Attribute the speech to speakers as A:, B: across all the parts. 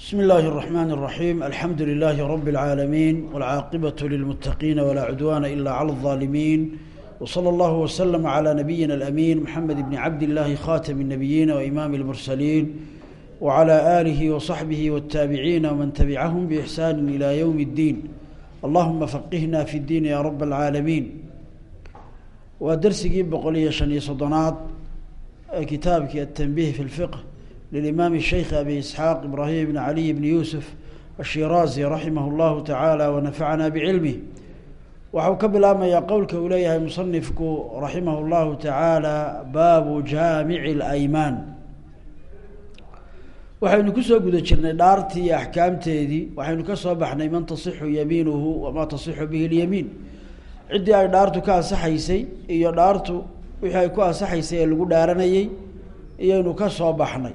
A: بسم الله الرحمن الرحيم الحمد لله رب العالمين والعاقبة للمتقين ولا عدوان إلا على الظالمين وصلى الله وسلم على نبينا الأمين محمد بن عبد الله خاتم النبيين وإمام المرسلين وعلى آله وصحبه والتابعين ومن تبعهم بإحسان إلى يوم الدين اللهم فقهنا في الدين يا رب العالمين ودرسي بقولية شني صدنات كتابك التنبيه في الفقه للإمام الشيخ أبي إسحاق إبراهيم بن علي بن يوسف الشيرازي رحمه الله تعالى ونفعنا بعلمه waxau ka bilaabmayaa qowlka uu leeyahay musanifku raximah اllahu tacaala baabu jaamici اlaymaan waxaynu kusoo guda jirnay dhaartii iyo axkaamteedii waxaynu ka soo baxnay man tasixu yamiinuhu wamaa tasixu bihi اlyamiin ciddii ay dhaartu ka ansaxaysay iyo dhaartu wixii ay ku ansaxaysay ee lagu dhaaranayey iyaynu ka soo baxnay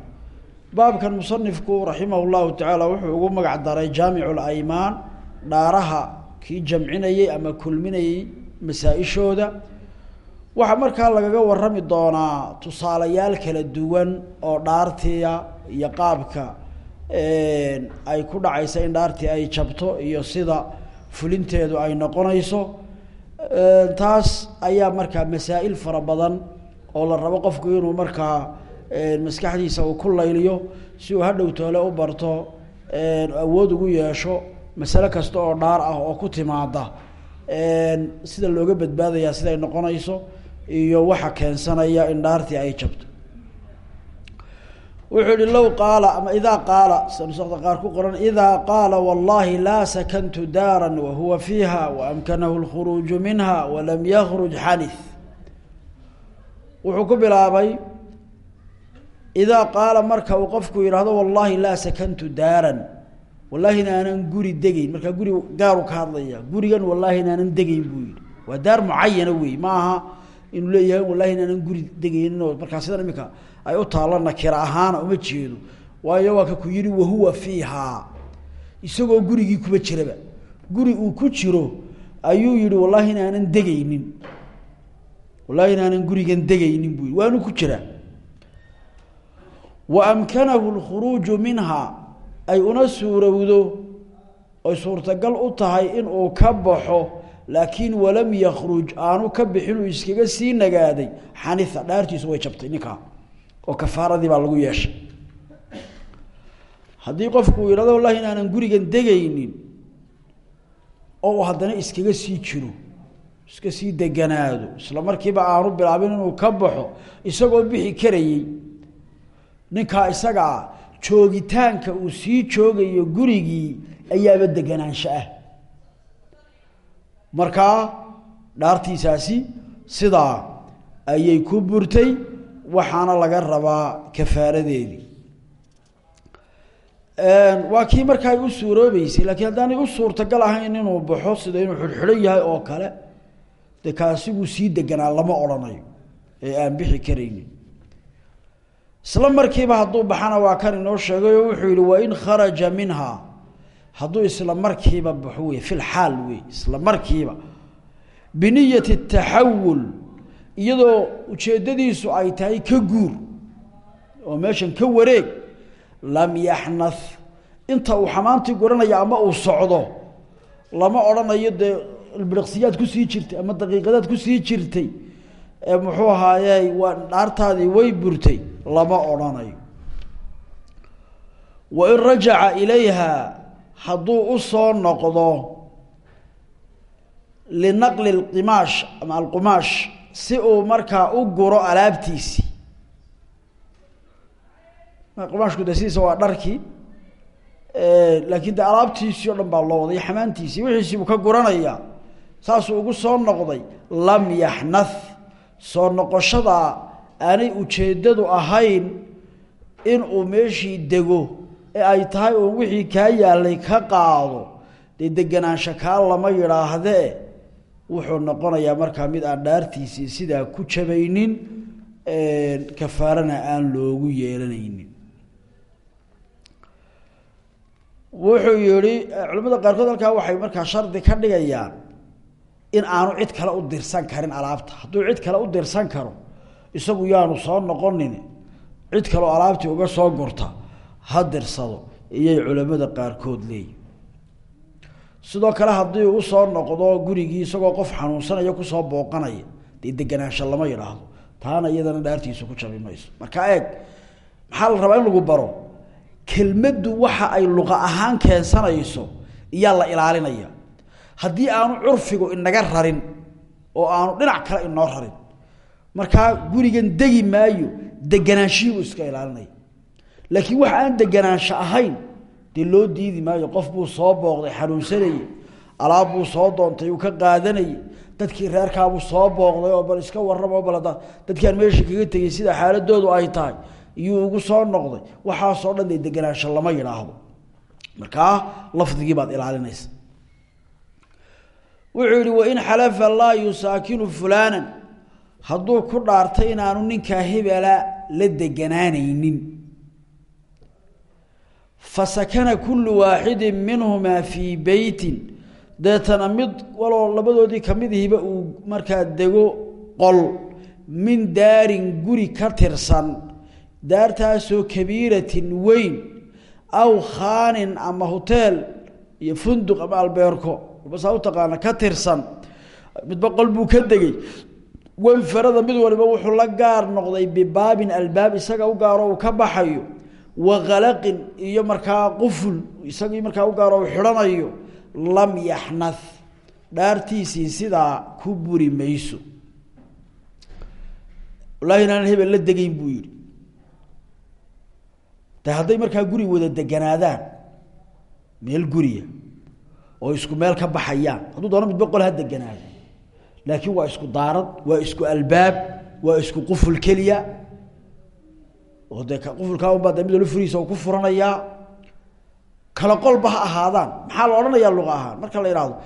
A: baabkan musanifku raximah llahu tacaala wuxuu ugu magac daray jaamicu laymaan dhaaraha kii jamcinayey ama kulminayey masaa-ishooda. Waxaa markaa lagaga warami doonaa tusaalayaal kala duwan oo dhaartiya iyo qaabka ay ku dhacaysa in dhaartii ay jabto iyo sida fulinteedu ay noqonayso. Taas ayaa markaa masaa-il fara badan oo la rabo qofku inuu markaa maskaxdiisa uu ku layliyo si uu hadhow toole u barto awood ugu yeesho masale kasta oo dhaar ah oo ku timaada sida looga badbaadaya siday noqonayso iyo waxa keensanaya in dhaartii ay jabto. Wuxuu yihi low qaala ama idaa qaala sida nusakda qaar ku qoran idaa qaala wallahi laa sakantu daara wahuwa fiiha waamkanahu lkhuruuju minha walam yakruj xanith. Wuxuu ku bilaabay idaa qaala marka uu qofku yidhaahdo wallahi laa sakantu daaran wallahina aanan guri degeyn markaa guri gaaru ka hadlaya gurigan wallahina aanan degeyn buu yihi waa daar mucayana wey ma aha leeyahay wallahina aanan guri degeynin oo markaa sidan imika ay u taalla nakira ahaana uma jeedo waayo waa ka ku yihi wahuwa fiihaa isagoo gurigii kuma jiraba guri uu ku jiro ayuu yihi wallahina aanan degeynin wallahina aanan gurigan degeynin buu waanu ku jiraa wa amkanahu lkhuruuju minha ay una suurowdo oy suurtagal u tahay inuu ka baxo laakiin walam yakruj aanu ka bixin uu iskaga sii nagaaday xanitha dhaartiisu way jabtay ninkaa oo kafaaradii baa lagu yeeshay haddii qofku yidhahdo wallahi in aanan gurigan degaynin oo uu haddana iskaga sii jiro iska sii deganaado isla markiiba aanu bilaabin inuu ka baxo isagoo bixi karayey ninkaa isagaa joogitaanka uu sii joogayo gurigii ayaaba deganaansho ah. Markaa dhaartiisaasi sidaa ayay ku burtay waxaana laga rabaa kafaaradeedii. Waa kii markaa ay u suuroobeysay laakiin haddaanay u suurtagal ahayn inuu baxo sida inuu xidhxidhan yahay oo kale dee kaasiguu sii deganaa lama odhanayo ee aan bixi karaynin isla markiiba hadduu baxana waa kan inoo sheegay oo wuxuu yihi wain kharaja minha. Hadduu isla markiiba baxo wey fi lxaal wey isla markiiba. Biniyati taxawul iyadoo ujeeddadiisu ay tahay ka guur oo meeshan ka wareeg lam yaxnath. Inta uu xamaantii guranaya ama uu socdo lama odhanayo dee ilbiriqsiyaad ku sii jirtay ama daqiiqadaad ku sii jirtay muxuu ahaaye waa dhaartaadii way burtay lama odhanayo. Wain rajaca ilayha hadduu u soo noqdo linaqli lqimaash ama alqumaash si uu markaa u guro alaabtiisii qumaashku de sidiisa waa dharkii laakiin de alaabtiisii o dhan baa loo waday xamaantiisii wixiisii buu ka guranayaa. Saasuu ugu soo noqday lam yaxnath soo noqoshadaa aanay ujeeddadu ahayn inuu meeshii dego ee ay tahay uun wixii kaa yaalay ka qaado dee deganaansho kaa lama yidhaahdee wuxuu noqonayaa markaa mid aan dhaartiisii sidaa ku jabaynin kafaarana aan loogu yeelanaynin. Wuxuu yihi culamada qaarkood halkaa waxay markaa shardi ka dhigayaan in aanu cid kale u dirsan karin alaabta. Hadduu cid kale u dirsan karo isagu yaanu soo noqonin cid kaleo alaabtii uga soo gurta ha dirsado iyay culamada qaarkood leeyihiin sidoo kale haddii uu u soo noqdo gurigii isagoo qof xanuunsanaya ku soo booqanaya dee deganaansho lama yidhaahdo taana iyadana dhaartiisu ku jabi mayso. Marka eeg maxaa la rabaa in lagu baro? Kelmaddu waxa ay luqa ahaan keensanayso iyaa la ilaalinaya. Haddii aanu curfigu inaga rarin oo aanu dhinac kale inoo rarin markaa gurigan degi maayo deganaanshihiibuu iska ilaalinaya laakiin wax aan deganaansho ahayn dee loo diidi maayo qof buu soo booqday xanuunsanayey alaab buu soo doontay uu ka qaadanayey dadkii reerkaabuu soo booqday oo bal iska warramo bal dadkaan meesha kaga tegey sida xaaladoodu ay tahay iyuu ugu soo noqday. Waxaasoo dhan dee deganaansho lama yidhaahdo. Markaa lafdigii baad ilaalinaysa. Wuxuu yihi wain xalafa laa yusaakinu fulaanan hadduu ku dhaartay inaanu ninkaa hebela la deganaanaynin. Fasakana kullu waaxidin minhumaa fii beytin. Deetana mid waloo labadoodii kamidihiba uu markaa dego qol min daarin guri ka tirsan daartaasoo kabiiratin weyn aw khaanin ama hoteel iyo funduq ama albeerko basaa u taqaana ka tirsan. Midba qol buu ka degey wanfarada mid waliba wuxuu la gaar noqday bibaabin albaab isaga u gaaro uu ka baxayo wa khalaqin iyo markaa quful isagii markaa u gaaro uu xidhanayo lam yaxnath dhaartiisii sidaa ku buri mayso. Wallaahi inaanan hebel la degeyn buu yihi de hadday markaa guri wada deganaadaan meel guriya oo isku meel ka baxayaan hadduu doono midba qol ha deganaado laakiin waa isku daarad waa isku albaab waa isku quful keliya. Oo dee qufulkaa unbaa de mid wala furihiisa ku furanayaa. Kala qolba ha ahaadaan. Maxaa la odhanayaa luqa ahaan? Marka la idhaahdo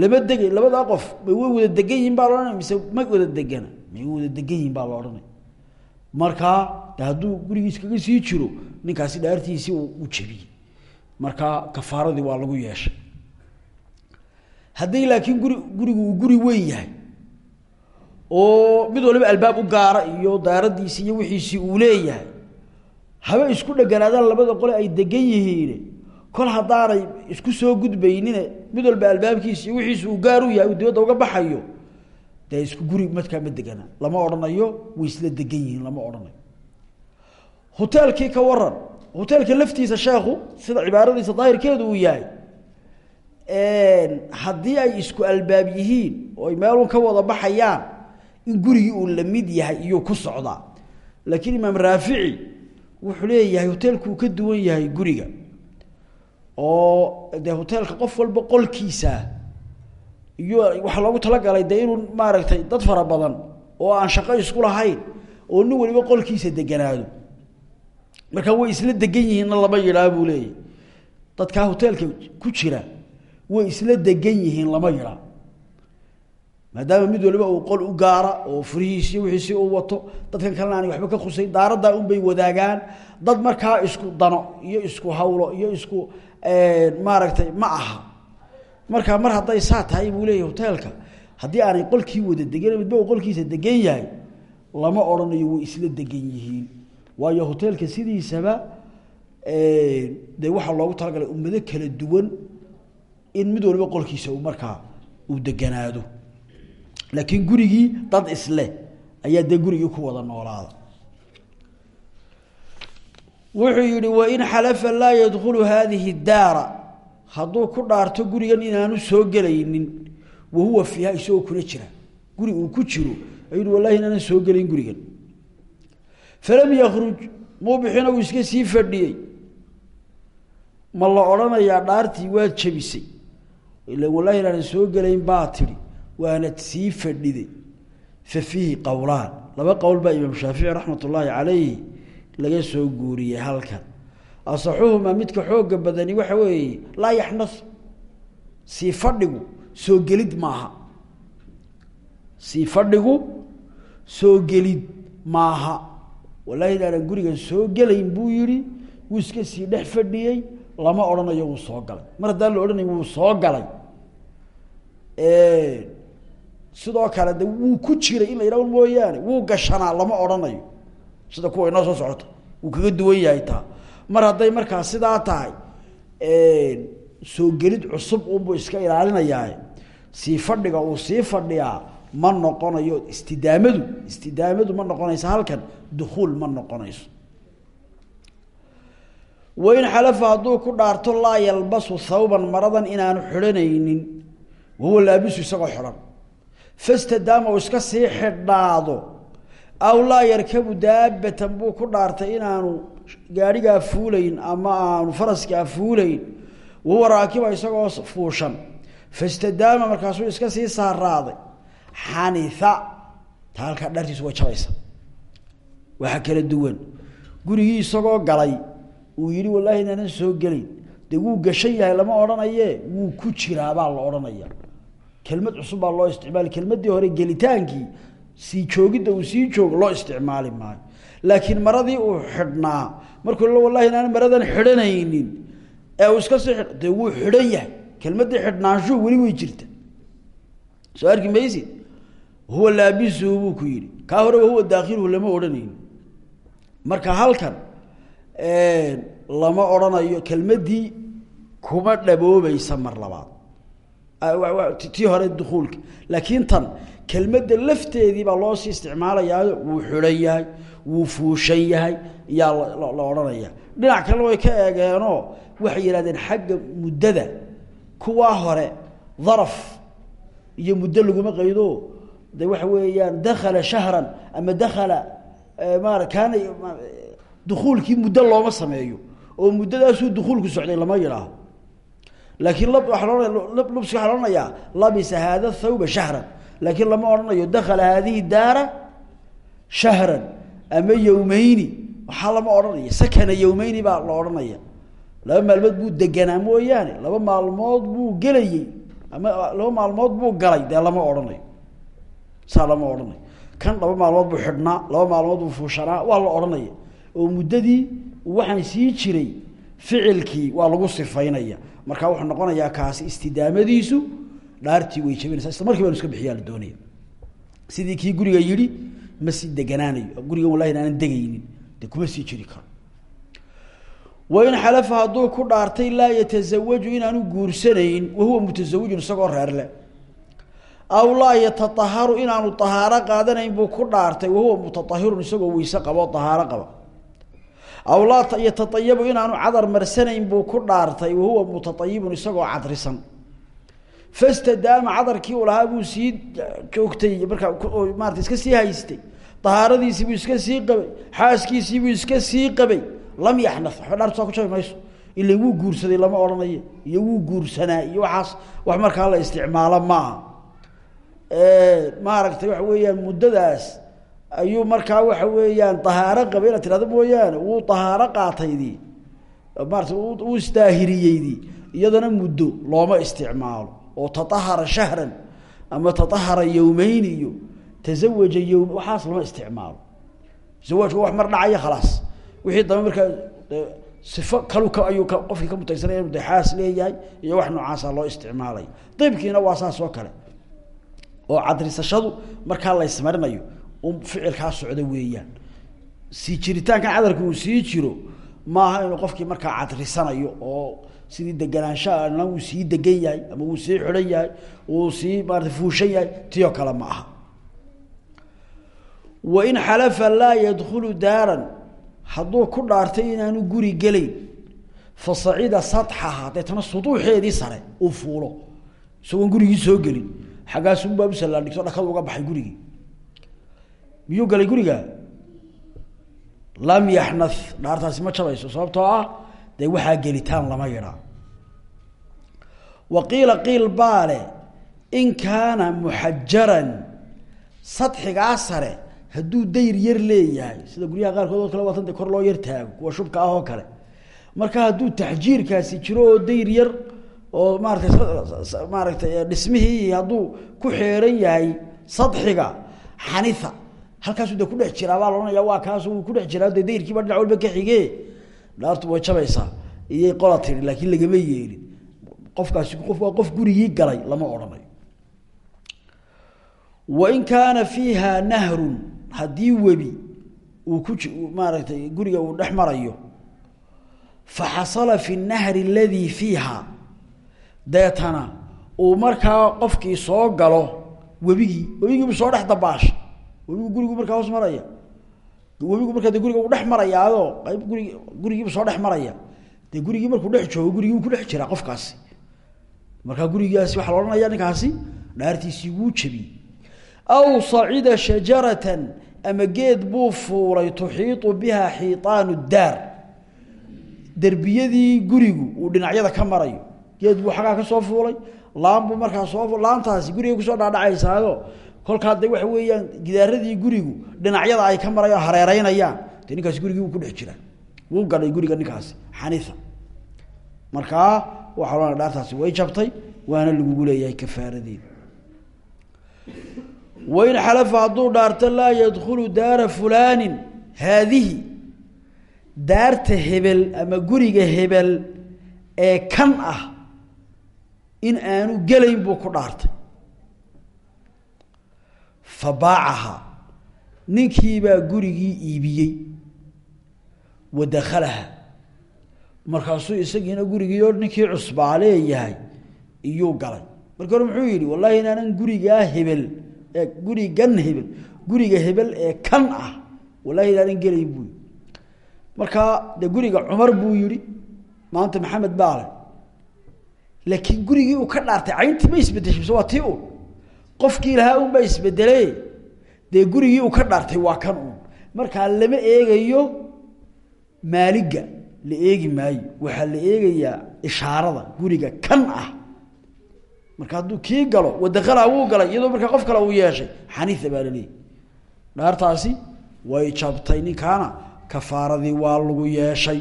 A: lama degay labadaa qof way wada degan yihiin baa la odhanaya mise ma wada degana may wada degan yihiin baa la odhanaya. Markaa hadduu gurigiis kaga sii jiro ninkaasi dhaartiisii u jebiyey markaa kafaaradii waa lagu yeeshay. Haddii laakiin guri gurigu uu guri weyn yahay oo mid waliba albaab u gaara iyo daaradiisi iyo wixiisii uu leeyahay. Haba isku dheganaadaan labada qole ay degan yihiin. Kol haddaanay isku soo gudbaynine mid walba albaabkiisa iyo wixiisi uu gaar u yahay uu dibadda uga baxayo dee isku guri markaa ma degana. Lama odhanayo way isla degan yihiin lama odhanayo. Hoteelkii ka waran hoteelka laftiisa sheekhu sida cibaaradiisa daahirkeedu uu yahay haddii ay isku albaab yihiin oo ay meelun ka wada baxayaan in gurigii uu la mid yahay iyuu ku socdaa laakiin imaam raafici wuxuu leeyahay hoteelku uu ka duwan yahay guriga. Oo dee hoteelka qof walba qolkiisa iyo waxaa loogu talagalay dee inuu maaragtay dad fara badan oo aan shaqo isku lahayn oo nin waliba qolkiisa deganaado. Markaa way isla degan yihiinna lama yidhaa buu leeyahy dadkaa hoteelka ku jira way isla degan yihiin lama yidhaa maadaama mid waliba uu qol u gaara oo furihiisi wixiisi u wato dadkan kalena aanay waxba ka khusayn daaraddaa unbay wadaagaan. Dad markaa isku dano iyo isku hawlo iyo isku maaragtay ma aha. Markaa mar hadday saa tahay buu leeyahy hoteelka. Haddii aanay qolkii wada degan midba uu qolkiisa degan yahay lama odhanayo way isla degan yihiin. Waayo hoteelka sidiisaba dee waxaa loogu talagalay ummado kala duwan in mid waliba qolkiisa uu markaa uu deganaado laakiin gurigii dad isleh ayaa dee gurigii ku wada noolaada. Wuxuu yihi wain xalafa laa yadkhulu hadihi daara. Hadduu ku dhaarto gurigan inaanu soo gelaynin wahuwa fiiha isagoo kuna jira. Guri uu ku jiro ayuu wallahi inaanan soo gelayn gurigan. Falam yakruj muubixina uu iska sii fadhiyey. Ma la odhanayaa dhaartii waad jebisay ila wallahi inaanan soo gelayn baa tidhi waanad sii fadhiday fa fiihi qowlaan laba qowl baa imaam shaafici raxmat ullaahi calayhi laga soo guuriyey halkan. Asaxuhumaa midka xooga badani waxa weeye laa yaxnas. Sii fadhigu soo gelid maaha. Sii fadhigu soo gelid maaha. Wallahi inaanan gurigan soo gelayn buu yihi wuu iska sii dhex fadhiyey lama odhanayo wuu soo galay. Mar haddaan la odhanay wuu soo galay sidoo kale de ku jiray in la yidhahdo mooyaane. Wuu gashanaa lama odhanayo. Sida kuwa inoo soo socota wuu kaga duwan yahay taa. Mar hadday markaa sidaa tahay soo gelid cusub unbuu iska ilaalinayaa. Sii fadhiga uu sii fadhiyaa ma noqonayo istidaamadu. Istidaamadu ma noqonayso halkan dukuul ma noqonayso. Wain xalafa hadduu ku dhaarto laa yalbasu thawban maradan inaanu xidhanaynin wahuwa laabisu isagoo xidhan fastadaama uu iska sii xidhnaado. Aw laa yarkabu daabatan buu ku dhaartay inaanu gaadhigaa fuulayn ama aanu faraskaa fuulayn. Wahuwa raakiba isagoo fuushan. Fastadaama markaasuu iska sii saaraaday. Xanitha ta halkaa dhaartiisu way waxaa kala duwan. Gurigii isagoo galay uu yihi wallaahi inaanan soo gelin dee wuu gashan yahay lama odhanaye wuu ku jiraabaa la odhanaya kelmad cusub baa loo isticmaali kelmadii hore gelitaankii sii joogidda uu sii joogo loo isticmaali maayo. Laakiin maradii uu xidhnaa markuu l wallahi inaan maradan xidhanaynin ee uu iska sii dee wuu xidhan yahay. Kelmadii xidhnaanshuhu weli way jirta. Soo arki maysid? Huwa laabisuhu buu ku yidhi. Kaa hore wahuwa daakhiluhu lama odhanaynin. Marka halkan lama odhanayo kelmadii kuma dhaboobaysa mar labaad tii hore dukuulka laakiin tan kelmadda lafteedii baa loo sii isticmaalayaayo wuu xidhan yahay wuu fuushan yahay iyaa la odhanaya. Dhinac kalena way ka eegeenoo waxay yidhahdeen xagga muddada kuwaa hore daraf iyo muddo laguma qaydo de waxa weeyaan dakala shahran ama dakala maara kaana dukuulkii muddo looma sameeyo oo muddadaasuu dukuulku socday lama yidhaaho laakiin lab waa laodhanayaa labisa haada thawba shahran. Laakiin lama odhanayo dakala haadihi daara shahran ama yawmeyni waxaa lama odhanaya sakana yawmeyni baa la odhanaya laba maalmood buu deganaa mooyaane laba maalmood buu gelayey ama laba maalmood buu galay dee lama odhanayo. Saa lama kan laba maalmood buu xidhnaa laba maalmood buu fuushanaa waa la odhanaya oo muddadii waxaan sii jiray ficilkii waa lagu sifaynaya markaa wuxuu noqonayaa kaasi istidaamadiisu dhaartii way jabinaysa isla markii banu iska bixiyaa la doonaya. Sidii kii guriga yidhi ma sii deganaanayo gurigan wallahi inaanan degaynin dee kuma sii jiri karo. Wain xalafa hadduu ku dhaartay laa yatasawaju inaanu guursanayn wahuwa mutasawijun isagoo reerle aw laa yataaharu inaanu ahaaro qaadanayn buu ku dhaartay wahuwa mutaahirun isagoo weyse qabo ahaaro qaba aw laa yataayabu inaanu cadar marsanayn buu ku dhaartay wahuwa mutaayibun isagoo cadrisan. Fastadaama cadarkii uu buu sii joogtay markaa maarata iska sii haystay. Ahaaradiisii buu iska sii qabay xaaskiisii buu iska sii qabay. Lam yaxna waxba dhaartu saa ku jabi mayso. Ila wuu guursaday lama odhanayo iyo wuu guursanaa iyo waxaas wax markaa la isticmaalo maaha. Maaragtay waxa weeyaan muddadaas ayuu markaa waxa weeyaan ahaaro qabay inaad tirahdo mooyaane wuu ahaaro qaataydii maarata uu isdaahiriyeydii iyadana muddo looma isticmaalo. Oo taahara shahran ama taahara yawmeyn iyo tazawaja yowm waxaas lama isticmaalo. Zawaajku wax mar dhacaya khalaas. Wixii dambe markaa sifo kalu ka ayuu qofkii ka mutaysanaya inu dexaas leeyahay iyo wax noocaasa loo isticmaalaya diibkiina waa saas oo kale. Oo cadrisashadu markaa la ysmarinayo un ficilkaa socda weeyaan. Sii jiritaankan cadarka uu sii jiro maaha inuu qofkii markaa cadrisanayo oo sidii deganaanshaana uu sii degan yahay ama uu sii xidhan yahay uu sii maarata fuushan yahay tiyoo kale ma aha. Wain xalafa laa yadkhulu daaran hadduu ku dhaartay inaanu guri gelayn fa sacida sadxaha deetana suduuxeedii sare uu fuulo isagoon gurigii soo gelin. Xaggaasunbaa u sallaandhigto dhakadu uga baxay gurigii miyuu galay guriga? Lam yaxna dhaartaasi ma jabayso sababtoo ah dee waxaa gelitaan lama yidhaa wa qiila qiil baale in kaana muxajaran sadxigaa sare hadduu dayr yar leeyahay. Sida guryaha qaarkood oo kale waatan kor loo yar taago kuwa shubka ah oo kale. Marka hadduu taxjiirkaasi jiro oo dayr yar oo maaratay maaragtay dhismihii hadduu ku xeeran yahay sadxiga xanifa halkaasuu de kudhex jiraa baa laohanaya waa kaasu uu kudhex jiraa de dayrkiiba dhinac walba ka xige dhaartu way jabaysaa iyay qola tiri laakiin lagama yeelin. Qofkaasi qof waa qof gurigii galay lama odhanayo wain kaana fiiha nahrun haddii webi uu ku maaragtay guriga uu dhex marayo faxasala fi nahri aladii fiiha. Deetana uu markaa qofkii soo galo webigii webigiibu soo dhex dabaasha webigu gurigu markaa hoos maraya. Webigu markaa de guriga uu dhex marayaadoo qayb gurig gurigiibu soo dhex maraya. Dee gurigii markuu dhex joogo gurigii ku dhex jiraa qofkaasi. Markaa gurigaasi waxaa la odhanaya ninkaasi dhaartiisii wuu jebiyey aw sacida shajaratan ama geed buu fuulay tuxiiطu biha xiiطaanu daar. Derbiyadii gurigu uu dhinacyada ka marayo. Geed buu xaggaa ka soo fuulay laan buu markaa soo laantaasi guriga ku soo dhaadhacaysaayo kolkaa de waxa weeyaan gidaaradii gurigu dhinacyada ay ka marayaan hareereynayaan de ninkaasi gurigii wuu ku dhex jiraa. Wuu galay guriga ninkaasi xaniifa. Markaa waxaa loona dhaartaasi way jabtay waana lagugu leeyahay kafaaradeeda wain xalafa hadduu dhaarto laa yadkhulu daara fulaanin haadihi daarta hebel ama guriga hebel ee kan ah in aanu gelayn buu ku dhaartay fa baacaha ninkiibaa gurigii iibiyey. Wa dakhalaha markaasuu isagiina gurigii oo ninkii cusbaa leeyahay iyuu galay. Markii hore muxuu yidhi wallahi inaanan gurigaa hebel ee gurigan hebel guriga hebel ee kan ah wallahi inaanan gelayn buu yii markaa dee guriga cumar buu yihi maanta maxamed baale laakiin gurigii uu ka dhaartay cayntii ma isbedeshay mise waa tii un qofkii lahaa un baa isbedele dee gurigii uu ka dhaartay waa kan un markaa lama eegayo maaliga la eegi maayo. Waxaa la eegayaa ishaarada guriga kan ah. Marka hadduu kii galo wadakala wuu galay iyadoo markaa qof kale uu yeeshay xaniia baa laleeyahy dhaartaasi way jabtay ninkaana kafaaradii waa lagu yeeshay.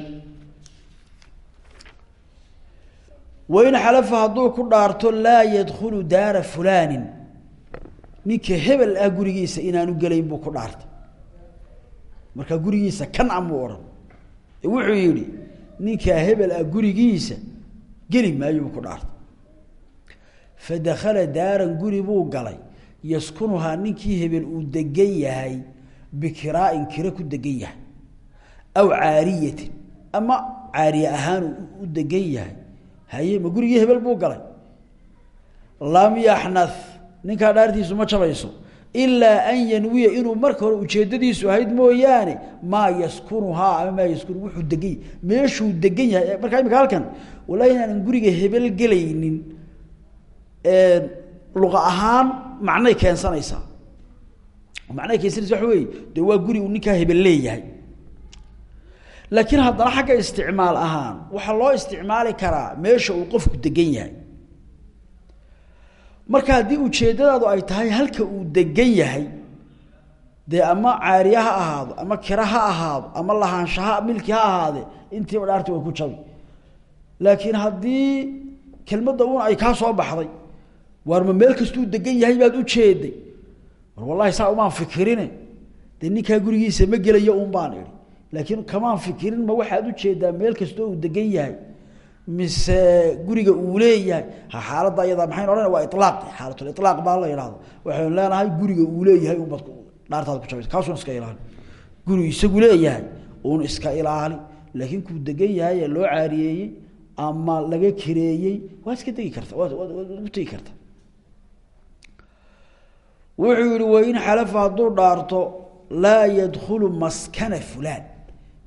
A: Wain xalafa hadduu ku dhaarto laa yadkhulu daara fulaanin ninka hebel ah gurigiisa inaanu gelayn buu ku dhaartay. Markaa gurigiisa kan a muu odhan wuxuu yidhi ninkaa hebel ah gurigiisa geli maayo buu ku dhaartay. Fadakhala daaran guri buu galay. Yaskunuhaa ninkii hebel uu degan yahay bikiraa'in kiro ku degan yahay aw caariyatin ama caariye ahaan u degan yahay. Haye ma gurigii hebel buu galay? Lam yaxnath ninkaa dhaartiisu ma jabayso ilaa an yanwiya inuu marka hore ujeedadiisu ahayd mooyaane maa yaskunuhaa ama maa yaskunu wuxuu degan yahay meeshuu degan yahay markaa imika halkan wallahi inaanan guriga hebel gelaynin luqa ahaan macnay keensanaysaa. Macnay keensanaysa waxa wey de waa guri uu ninkaa hebel leeyahay. Laakiin haddana xagga isticmaal ahaan waxaa loo isticmaali karaa meesha uu qofku degan yahay marka haddii ujeeddadaadu ay tahay halka uu degan yahay dee ama caariye ha ahaado ama kira ha ahaado ama lahaanshaha milki ha ahaade intiiba dhaarti way ku jabi laakiin haddii kelmadda un ay kaa soo baxday waar ma meel kastuu degan yahay baad ujeeday war wallahi saa umaan fikirine dee ninkaa gurigiisa ma gelayo un baan idhi. Laakiin kamaan fikirin ma waxaad u jeedaa meel kastoo uu degan yahay mise guriga uu leeyahay ha xaaladda ayadaa maxayn odhana waa ilaaq baa la yidhahdo waxaynu leenahay guriga uu leeyahay unbaad dhaartaad ku jabaysa kaasuun iska ilaali. Gurigu isagu leeyahay uun iska ilaali. Laakiin kuu degan yahay loo caariyeeyey ama laga kireeyey waad iska degi karta. Waad ugu tegi karta. Wuxuu yihi wain xalafa hadduu dhaarto laa yadkhulu maskana fulaan.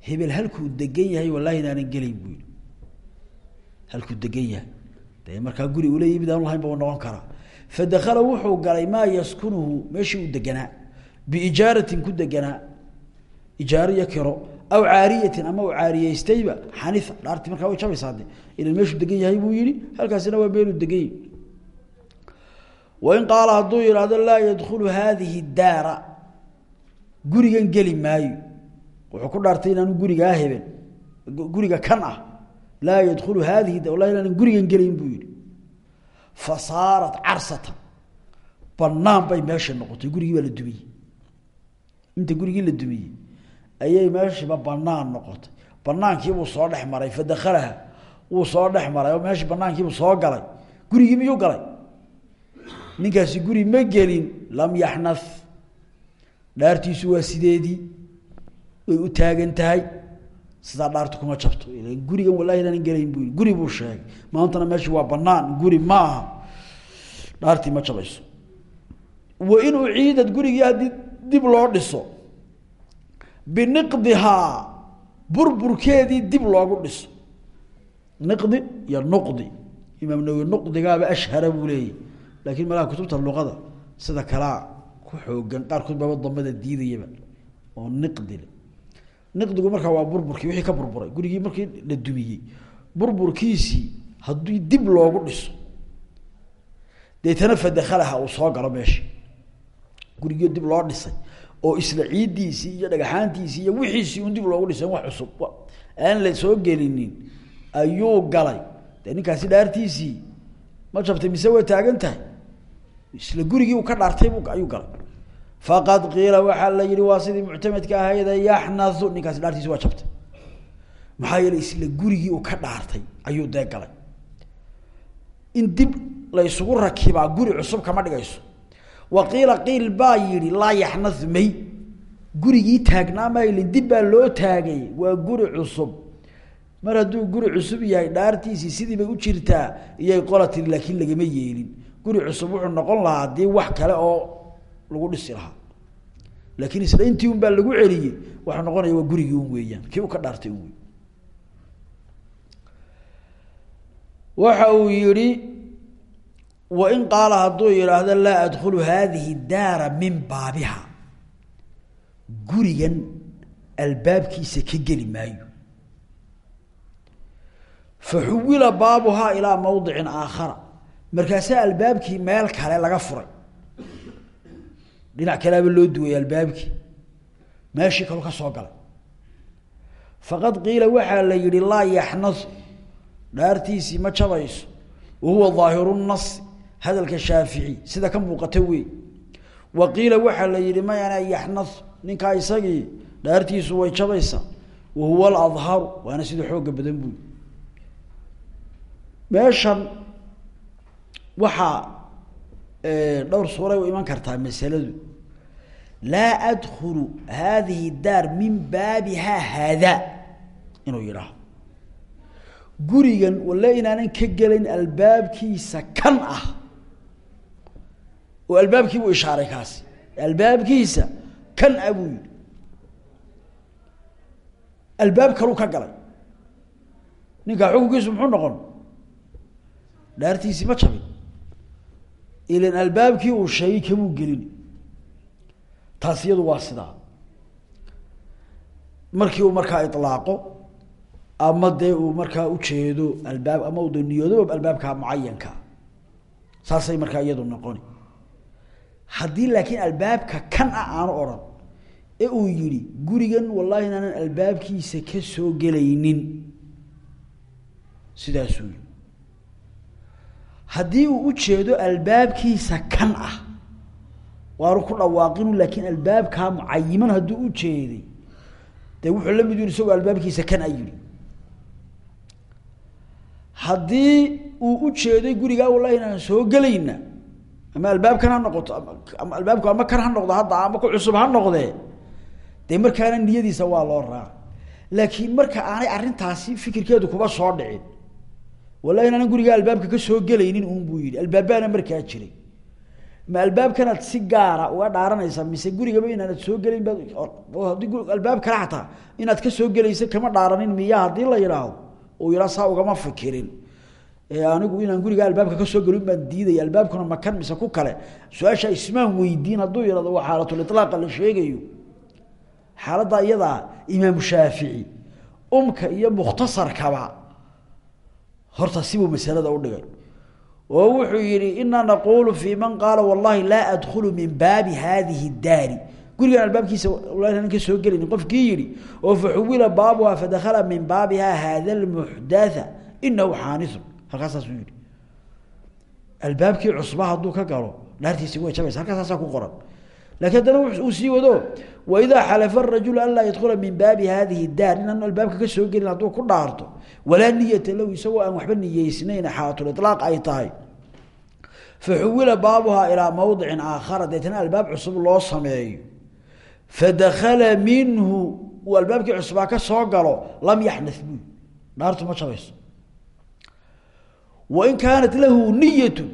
A: Hebel halkuu degan yahay wallahi inaanan gelayn buu yihi halkuu degan yahay. De markaa guri ula yimid aan lahayn ba noqon karaa. Fadakala wuxuu galay maa yaskunuhu meeshii uu deganaa biijaaratin ku deganaa ijaariyo kiro. Aw caariyatin ama uu caariyeystayba xanifa dhaartii markaa way jabaysaa de ilan meeshuu degan yahay buu yihi halkaasina waa meeluu degan yahi wain qaala hadduu yidhaahdo laa yadkhulu haadihi daara. Gurigan geli maayo. Wuxuu ku dhaartay inaanu gurigaa heben guriga kan ah laa yadkhulu haadihi wallahi inaanan gurigan gelayn buu yihi fa saarat carsatan. Banaan bay meesha noqotay gurigii baa la dumiyey. Inta gurigii la dumiyey ayay meeshiiba banaan noqotay. Banaankiibuu soo dhex maray fadakalaha wuu soo dhex maray oo meeshii banaankiibuu soo galay. Gurigii miyuu galay? Ninkaasi guri ma gelin lam yaxnath. Dhaartiisu waa sideedii. Way u taagan sidaa dhaartu kuma jabto. Gurigan wallahi inaanan gelayn bu guri buu sheegay. Maantana meesha waa banaan guri ma dhaartii ma jabayso. Wa in uciidad gurigii haddii dib loo dhiso biniqdihaa burburkeedii dib loogu dhiso. Niqdi iyo nuqdi. Imaam nawowi nuqdigaaba ashhara buu leeyay laakiin malaha kutubta luqada sida kalaa ku xoogan qaarkood baaba dambada diidayaba oo niqdile niqdigu markaa waa burburkii wixii ka burburay. Gurigii markii la dumiyey burburkiisii haddii dib loogu dhiso deetana fadakhalaha uu soo galo meesha gurigii dib loo dhisay oo isla ciiddiisii iyo dhagaxaantiisii iyo wixiisii un dib loogu dhisay wax cusub. Aan la soo gelinin ayuu galay. Dee ninkaasi dhaartiisii ma jabtay mise way taagan tahay? Isla gurigii uu ka dhaartay ayuu galay faqad qiila waxaa la yihi waa sidii muctamedka ahayde yaxnau ninkaasi dhaartiisi waa jabtay. Maxaa yeeley isla gurigii uu ka dhaartay ayuu dee in dib la ysugu rakibaa guri cusub kama dhigayso. Wa qiila qiil baa yihi laa yaxnau may. Gurigii taagnaa maylin dib baa loo taagay waa guri cusub. Mar hadduu guri cusub yahay dhaartiisii sidii bay u jirtaa iyay qola tiri laakiin lagama yeelin. Guri cusub wuxuu noqon lahaa haddii wax kale oo lagu dhisi lahaa. Laakiin isla intii un baa lagu celiyey waxaa noqonaya waa gurigii un weeyaan. Kii u ka dhaartay un wey waxa uu yihi wain qaala hadduu yidhaahdo laa adkhulu hadihi daara min baabiha. Gurigan albaabkiisa ka geli maayo. Faxuwila baabuhaa ilaa mawdicin aakhara. Markaasaa albaabkii meel kale laga furay dhinac kaleaba loo duwayay albaabkii. Meeshii kalu ka soo galay. Faqad qiila waxaa la yihi laa yaxnasu. Dhaartiisii ma jabayso. Wahuwa daahiru nasi hadalka shaafici. Sida ka muuqata wey wa qiila waxaa la yihi mayana yaxnasu. Ninkaa isagii dhaartiisu way jabaysaa. Wahuwa aladharu waana sida xooga badan buy meeshan waxaa dhowr suuray u iman kartaa masaladu laa adkhulu hadihi daar min baabihaa haadaa inuu yidhaaho gurigan walle inaanan ka gelayn albaabkiisa kan ah. Oo albaabkii buu ishaaray kaasi. Albaabkiisa kan ah buu yihi albaab kaluu ka galay. Ninkaa xukunkiisu muxuu noqon? Dhaartiisii ma jabin. Ilan albaabkii uu sheegay kamuu gelin taas iyadu waa sidaa. Markii uu markaa ilaaqo ama dee uu markaa ujeedo albaab ama u niyoodo albaabka mucayanka saasay markaa iyadu noqoni. Haddii laakiin albaabka kan ah aanu odhan ee uu yihi gurigan wallahi inaanan albaabkiisa ka soo gelaynin sidaasuu yihi haddii uu ujeedo albaabkiisa kan ah waanu ku dhawaaqinu laakiin albaabkaa mucayiman hadduu ujeeday dee wuxuu la mid yun isagoo albaabkiisa kan a yihi haddii uu ujeeday gurigaa wallahi inaan soo gelayna ama albaabkan ha noqoto ama albaabku ama kan ha noqdo hadda ama ku cusub ha noqdee dee markaana niyadiisa waa loo raaca laakiin marka aanay arrintaasi fikirkeedu kuba soo dhicin wallahi inaanan gurigaa albaabka ka soo gelaynin un buu yihi albaabbaana markaa jiray ma albaabkanaad si gaara uga dhaaranaysaa mise gurigaba inaanad soo gelayn baad haddii albaab kale xataa inaad ka soo gelaysa kama dhaaranin miya haddii la yidhaahdo uu yidhaa saa ugama fikirin. Anigu inaan guriga albaabka ka soo gelin baan diidaya albaabkuna makan mise ku kale su'aasha ismaan weydiin hadduu yihahdo waa xaalatulilaaqa la sheegayo. Xaaladda iyadaa imaamu shaafici umka iyo mukhtasarkaba horta sibuu masalada udhigay oo wuxuu yihi inaa naqulu fi man qaala wallahi laa adkhulu min baabi hadihi daari. Gurigan albaabkiisa ka soo gelin qofkii yihi oo faxuwila baabuha fadakala min baabiha hada lmuxdatha inahu xaaniun halkaasaasuu yihi albaabkii cusba hadduu ka galo dhaartiisi way jabaysa halkaasaasaa ku qoran lakiin haddana uu sii wado waidaa xalafa rajulu an laa yadkhula min baabi hadihi daar inaan albaabka ka soo gelin hadduu ku dhaarto walaa niyata lahu isagoo aan waxba niyeysnayn xaalatul ay tahay faxuwila baabuhaa ilaa mawdicin aakhara deetana albaab cusub loo sameeyo fadakala minhu uu albaabkii cusbaa ka soo galo lam yaxna buy dhaartu ma jabayso wain kaanat lahu niyatu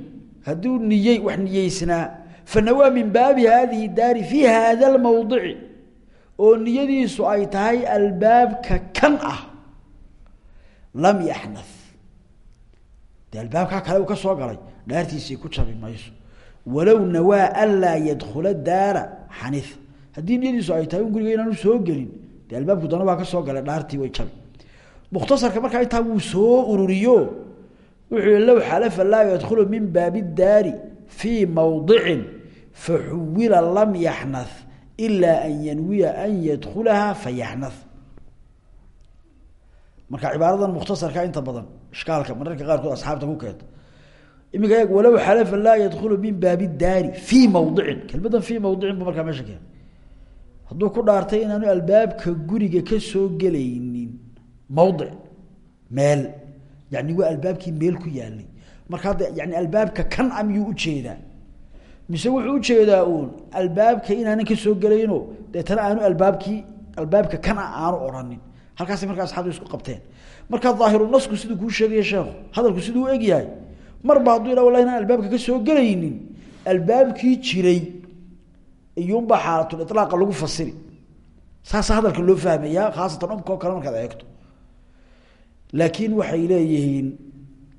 A: hadduu niyey wax niyeysnaa fanawaa min baabi hadihi daari fi hada lmawdici oo niyadiisu ay tahay albaabka kan ah. Lam yaxna dee albaabkaa kale uu ka soo galay? Dhaartiisii ku jabi mayso. Walow nawaa anlaa yadkula daara xanif haddii niyadiisu ay tahay un guriga inaanu soo gelin dee albaabku dana baa ka soo galay dhaartii way jabi. Mukhtasarka laa yadkhulu min baabi daari fii mawdicin faxuwila lam yaxna ilaa an yanwiya an yadkulaha fayaxna marka cibaaradan mukhtasarka inta badan ishkaalka mararka qaarkood asxaabta ku keenta iminka walow xalafa laa yadkhulu min baabi daari fii mawdicin kelmadan fii mawdicin bu markaa meesha keena ku dhaartay inaanu albaabka guriga ka soo gelaynin mawdic meel yani waa albaabkii meel ku yaalay marka hadda yani albaabka kan a miyuu u jeedaa mise wuxuu u jeedaa uun albaabka inaanan ka soo gelayno deetana aanu albaabkii albaabka kan a aanu odhanin halkaasay markaa asxaabtu isku qabteen. Marka daahiru nasku siduu kuu sheegaya sheekhu hadalku siduu u eg yahay marba hadduu yidha wallahi inaan albaabka ka soo gelaynin albaabkii jiray iyuunbaa xaalatul ilaaqa lagu fasiri. Saasa hadalka loo fahmayaa khaasatan umkao kale markaad eegto. Laakiin waxay leeyihiin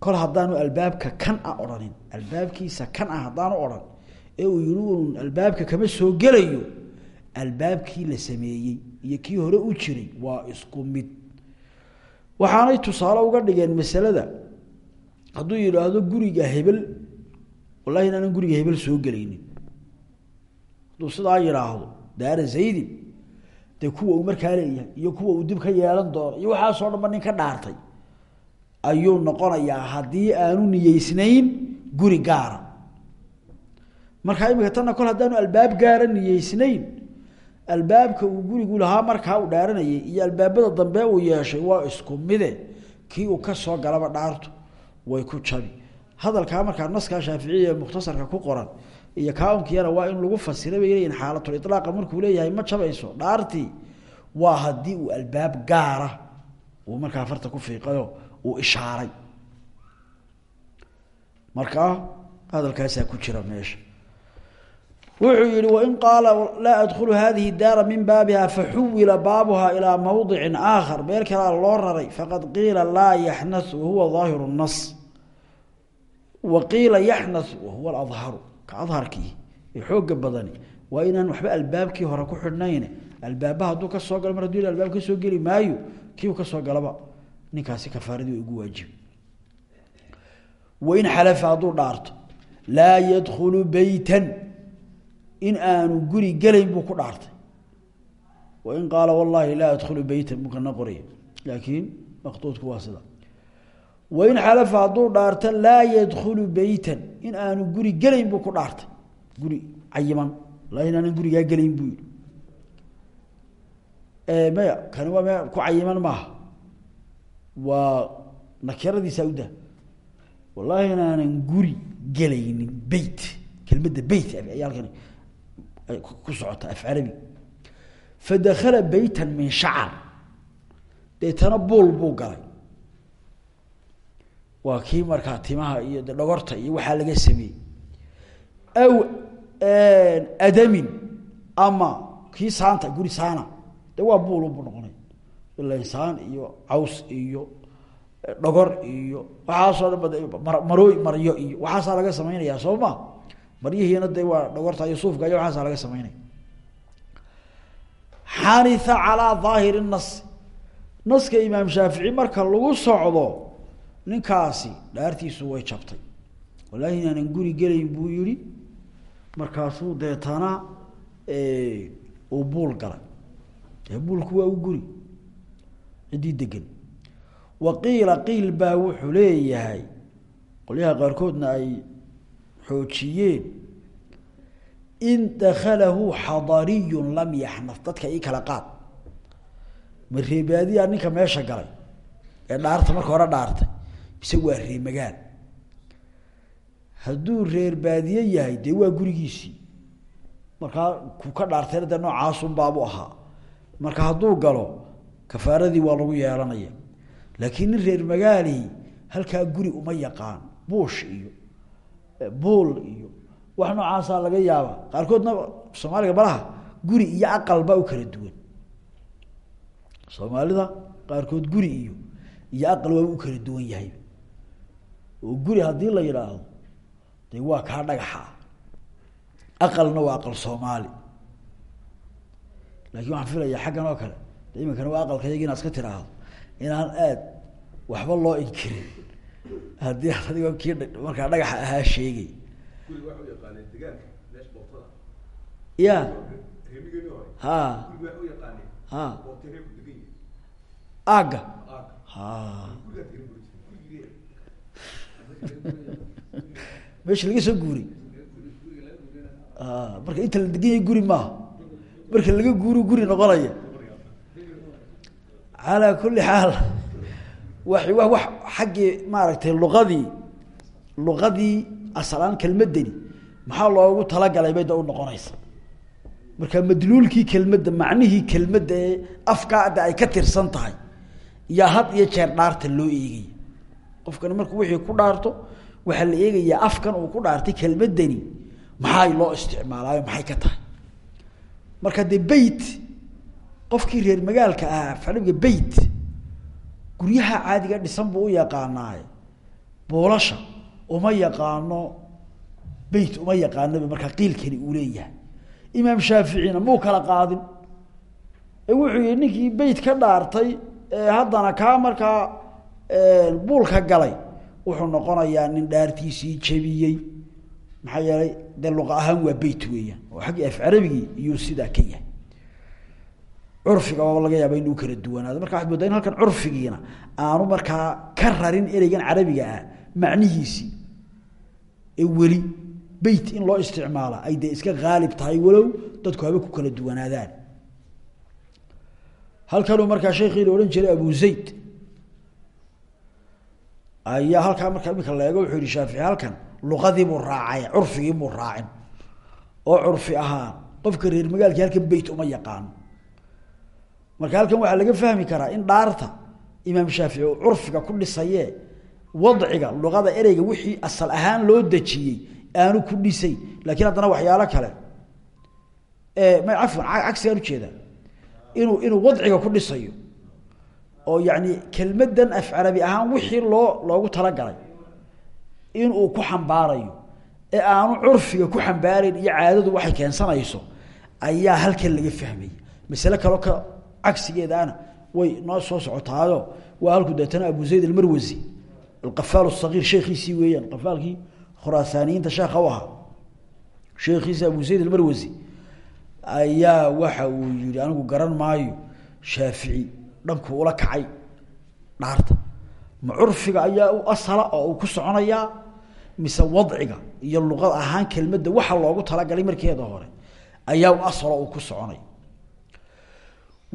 A: kol haddaanu albaabka kan a odhanin albaabkiisa kan ah haddaanu odhan ee uu yihi un albaabka kama soo gelayo albaabkii la sameeyey iyo kii hore u jiray waa isku mid. Waxaanay tusaale uga dhigeen masalada hadduu yidhaahdo guriga hebel wallahi inaanan guriga hebel soo gelaynin. Hadduu sidaa yidhaahdo daara zaydin dee kuwa uu markaa leeyahay iyo kuwa uu dib ka yeelan doono iyo waxaasoo dhan ba nin ka dhaartay ayuu noqonayaa haddii aanu niyeysnayn guri gaara. Markaa imika tanna kol haddaanu albaab gaara niyeysnayn albaabka uu gurigu lahaa markaa uu dhaaranayay iyo albaabada dambe uu yeeshay waa isku mide kii uu ka soo galaba dhaartu way ku jabi. Hadalkaa markaa naskaa shaaficiya ee mukhtasarka ku qoran iyo kaankiyana waa in lagu fasira bay leeyihiin xaalatul ilaaqa markuu leeyahay ma jabayso dhaartii waa haddii uu albaab gaara uu markaa farta ku fiiqayo uu ishaaray. Markaa hadalkaasaa ku jira meesha. Wuxuu yihi wain qaala laa adkhulu hadihi daara min baabiha faxuwila baabuha ilaa mawdicin aakhar. Meel kalea loo raray faqad qiila laa yaxnas wahuwa daahiru nas wa qiila yaxnas wahuwa aladharu ka adharkii ee xooga badani. Waa inaan waxba albaabkii hore ku xidhnayn albaaba hadduu ka soo galo mar haduu albaab soo geli maayo kii uu ka soo galaba ninkaasi kafaaradii way ugu waajibi wain xalafa hadduu dhaarto laa yadkhulu beytan in aanu guri gelayn buu ku dhaartay. Wain qaala wallahi laa adkhulu beytan buu qoraya laakiin maqduudku waa sida. Wain xalafa hadduu dhaarto laa yadkhulu beytan in aanu guri gelayn buu ku dhaartay. Guri cayiman inaanan gurigaa gelayn buu yihi maya kani waa ku cayiman maaha waa nakiradiisa uda wallahi inaanan guri gelaynin beyt kelmadda beyt halkan ku socota af carabi fadakala beytan min shacar. Deetana buul buu galay. Waa kii markaa timaha iyo de dhogorta iyo waxaa laga sameeyey. Aw adamin ama kii saanta guri saana. De waa buulunbuu noqonay ila saan iyo caws iyo dhogor iyo waxaasoo dhan ba marooy maryo iyo waxaasaa laga samaynayaa soo ma? Maryihiina de waa dhogorta iyo suufka iyo waxaasaa laga samaynaya. Xanitha calaa daahiri nas naska imaam shaafici marka lagu socdo ninkaasi dhaartiisu way jabtay. Wallaahi inaanan guri gelayn buu yihi markaasuu deetana uu buul galay. Dee buulku waa u guri ciddii degan wa qiila qiil baa wuxuu leeyahay qolyaha qaarkoodna ay xoojiyeen in dakhalahu xadariyun lam yaxnaf dadka ii kala qaad. Ma reebaadiyaa ninka meesha galay ee dhaarta marka hore dhaartay mise waa reemagaan. Hadduu reer baadiye yahay dee waa gurigiisii. Markaa ku ka dhaartayna dee noocaasunbaabu ahaa. Marka hadduu galo kafaaradii waa lagu yeelanaya. Laakiin nin reer magaalii halkaa guri uma yaqaan buush iyo buul iyo wax noocaasaa laga yaaba. Qaarkoodna soomaaliga balaha guri iyo aqal baa u kala duwan. Soomaalida qaarkood guri iyo iyo aqal waa u kala duwan yahay. Oo guri haddii la yidhaahdo dee waa kaa dhagaxa. Aqalna waa aqal soomaali. Laakiin waxaan filaya xaggan oo kale iminkana waa aqalka yagi inaad iska tiraahdo inaan aad waxba loo inkirin. Haddii adigoo kii markaa dhagaxa ahaa sheegay. Ya ha ha aaga ha meesha laga soo guuray. Marka inta la degan yahay guri maaha. Marka laga guuro guri noqonaya calaa kuli xaal wa wa xaggii maaragtay luqadii luqadii asalaan kelmadani maxaa loogu talagalay bay da u noqonaysa. Marka madluulkii kelmadda macnihii kelmadda ee afkaada ay ka tirsan tahay yaa had iyo jeer dhaarta loo eegaya. Qofkani markuu wixii ku dhaarto waxaa la eegayaa afkan uu ku dhaartay kelmadani maxaa loo isticmaalaayo maxay ka tahay? Marka dee qofkii reer magaalka ahaa faliga beyt guryaha caadiga dhisan buu u yaqaanaaye boolasha uma yaqaano beyt uma yaqaanoba markaa qiilkani uu leeyahay. Imaam shaaficina muu kala qaadin? Ee wuxuu yihi ninkii beyt ka dhaartay ee haddana kaa markaa buulka galay. Wuxuu noqonayaa nin dhaartiisii jebiyey. Maxaa yeelay dee luqa ahaan waa beyt weeyaan. Oo xaggii af carabigii iyuu sidaa ka yahay curfiga laga yaaba inuu kala duwanaado. Marka waxad moodaa in halkan curfigiina aanu markaa ka rarin ereygan carabiga ah macnihiisii ee weli beyt in loo isticmaala ay dee iska haalib tahay walow dadku haba ku kala duwanaadaan. Halkanuu markaa sheekii la odhan jiray abu zayd ayaa halkaa markaa imika la wuxuu yihi shaafici halkan luqadii buu raacay curfigii buu raacin. Oo curfi ahaan qofka reer magaalkii halkan beyt uma yaqaano marka halkan waxaa laga fahmi karaa in dhaarta imaam shaafici uu curfiga ku dhisaye wadciga luqada ereyga wixii asal ahaan loo dejiyey aanu ku dhisay. Laakiin haddana waxyaalo kale ma cafwan cagsigaan u jeedaa inuu inuu wadciga ku dhisayo oo yani kelmaddan af carabi ahaan wixii loo loogu talagalay inuu ku xambaarayo ee aanu curfiga ku xambaarayn iyo caadadu waxay keensanayso ayaa halkan laga fahmaya masale kaloo ka cagsigeedaana way noo soo socotaayo waa deetana abu zayd almarwasi alqafaal sagiir sheekhiisii weeyaan qafaalkii khuraasaaniyiinta sheekha u ahaa. Sheekhiisi abu zayd almarwasi ayaa waxa uu yihi anigu garan maayo shaafici dhanku ula kacay dhaarta. Ma ayaa u asala oo ku soconayaa mise wadciga iyo luqad ahaan kelmadda waxa loogu talagalay markeeda hore ayaa u asalo uu ku soconaya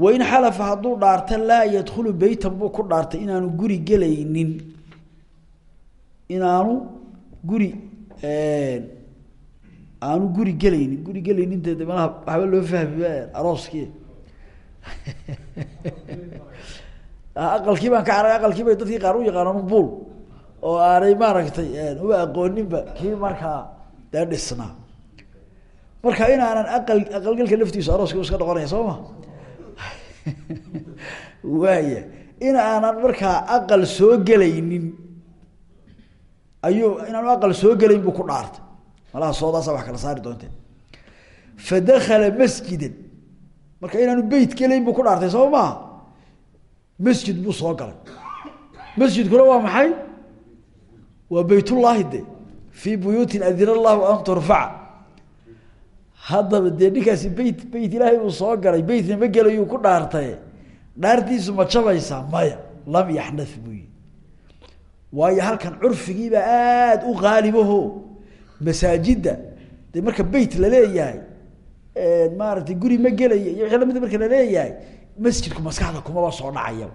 A: wain xalafa hadduu dhaarta laa yadkhulu beytan buu ku dhaartay. Inaanu guri gelaynin. Inaanu guri aanu guri gelaynin. Guri gelaynin de malaha waxba loo fahmi arooskii aqalkii baan ka arag aqalkii bay dadkii qaar u yaqaanaan buul. Oo aanay maaragtay uma aqooninba kii markaa dee dhisnaa. Marka inaanan aqal aqalgalka laftiisu arooska iska noqonaya soo ma waaya in aanan markaa aqal soo gelaynin ayuu inaanu aqal soo gelayn buu ku dhaartay. Malaha soodaasa wax kala saari doonteen fadakala masjidan. Marka inaanu beyt gelayn buu ku dhaartay soo maha masjid buu soo galay. Masjidkuna waa maxay? Waa beytullaahi de. Fii buyuutin adina allahu an turfaca haddaba dee ninkaasi beyt beyt ilaahay buu soo galay beytna ma gelayuu ku dhaartay. Dhaartiisu ma jabaysaa maya lam yaxna buu waayo halkan curfigiibaa aada u qaalibaho masaajidda dee marka beyt la leeyahay maaragtay guri ma gelaya iyo wixii lamida marka la leeyahay masjidku maskaxda kumaba soo dhacaya.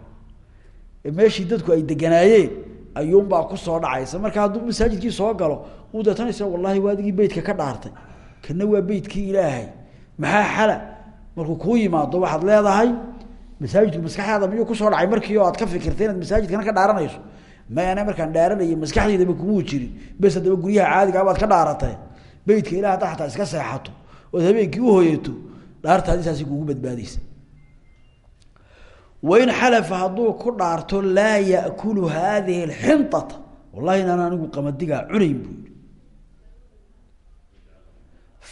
A: Meeshii dadku ay deganaayeen ayuunbaa ku soo dhacaysa. Marka hadduu masaajidkii soo galo uu deetanaysa wallahi waadigii beytka ka dhaartay kana waa beytkii ilaahay. Maxaa xala? Markuu kuu yimaado waxaad leedahay masaajidku maskaxdaada miyuu ku soo dhacay? Markii oo aad ka fikirtay inaad masaajidkana ka dhaaranayso. Mayana markaan dhaaranayay maskaxdaydaba kumuu jirin bes haddaba guryaha caadiga baad ka dhaaratay. Beytka ilah haddaa ataa iska seexato. Ood habeenkii uhoyato dhaartaadi saasi kugu badbaadeysa wain xalafa hadduu ku dhaarto laa yakulu haadihi alxinطata wallahi inaan anigu qamadigaa cunayn buu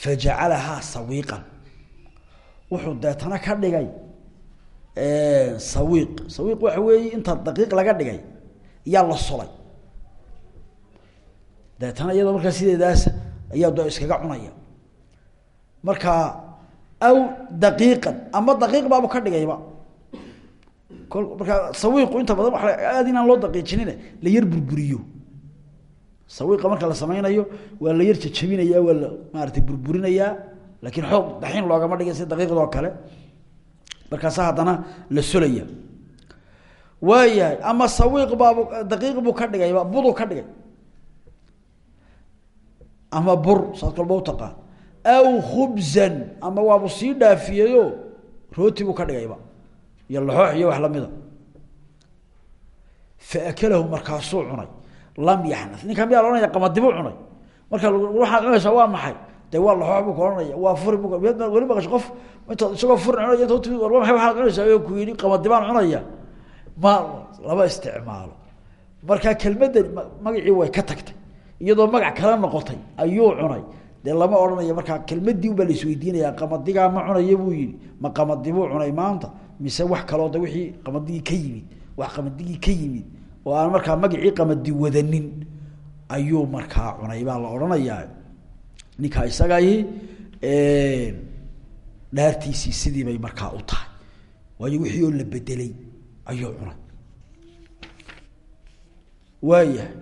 A: fajacalahaa sawiiqan. Wuxuu deetana ka dhigay sawiiq. Sawiiq waxa weeye inta daqiiq laga dhigay iyaa la solay. Deetana iyadoo markaa sideedaas ayaa do iskaga cunaya. Marka aw daqiiqan ama daqiiq baabu ka dhigayba. Markaa sawiiqu inta badan aada inaan loo daqiijinine la yar burburiyo sawiiqa marka la sameynayo waa la yar jajabinaya waa la maaratay burburinayaa laakiin xoog daxiin loogama dhigay si daqiiqdoo kale. Markaasa haddana la solaya. Waayahay ama sawiiq baabu daqiiq buu ka dhigayba buduu ka dhigay. Ama bur saas kolba utaqaan aw khubzan ama waabu sii dhaafiyeyo rooti buu ka dhigayba iyo laxoox iyo wax lamida fa akalahu markaasuu cunay lam yaxna ninkan miyaa laohanaya qamadibuu cunay. Marka waxaad cunaysaa waa maxay? De waa laxoox buu ka ohanaya waa furi bu weli maqasho qof inta isagoo furi cunay inta uti war maay waxaad cunaysaa? Ku yidhi qamadibaan cunaya. Ma lama isticmaalo. Marka kelmaddan magacii way ka tagtay. Iyadoo magac kala noqotay ayuu cunay. Dee lama odhanayo markaa kelmadii ubaa la isweydiinayaa qamadigaa ma cunayo buu yihi ma qamadibuu cunay maanta? Mise wax kaloo de wixii qamaddigii ka yimid? Wax qamaddigii ka yimid oo aan markaa magacii qamadi wadanin ayuu markaa cunay baa la odhanayaa. Ninkaa isagahi dhaartiisii sidii bay markaa u tahay. Waayo wixii oo la bedelay ayuu cunay. Waayahay.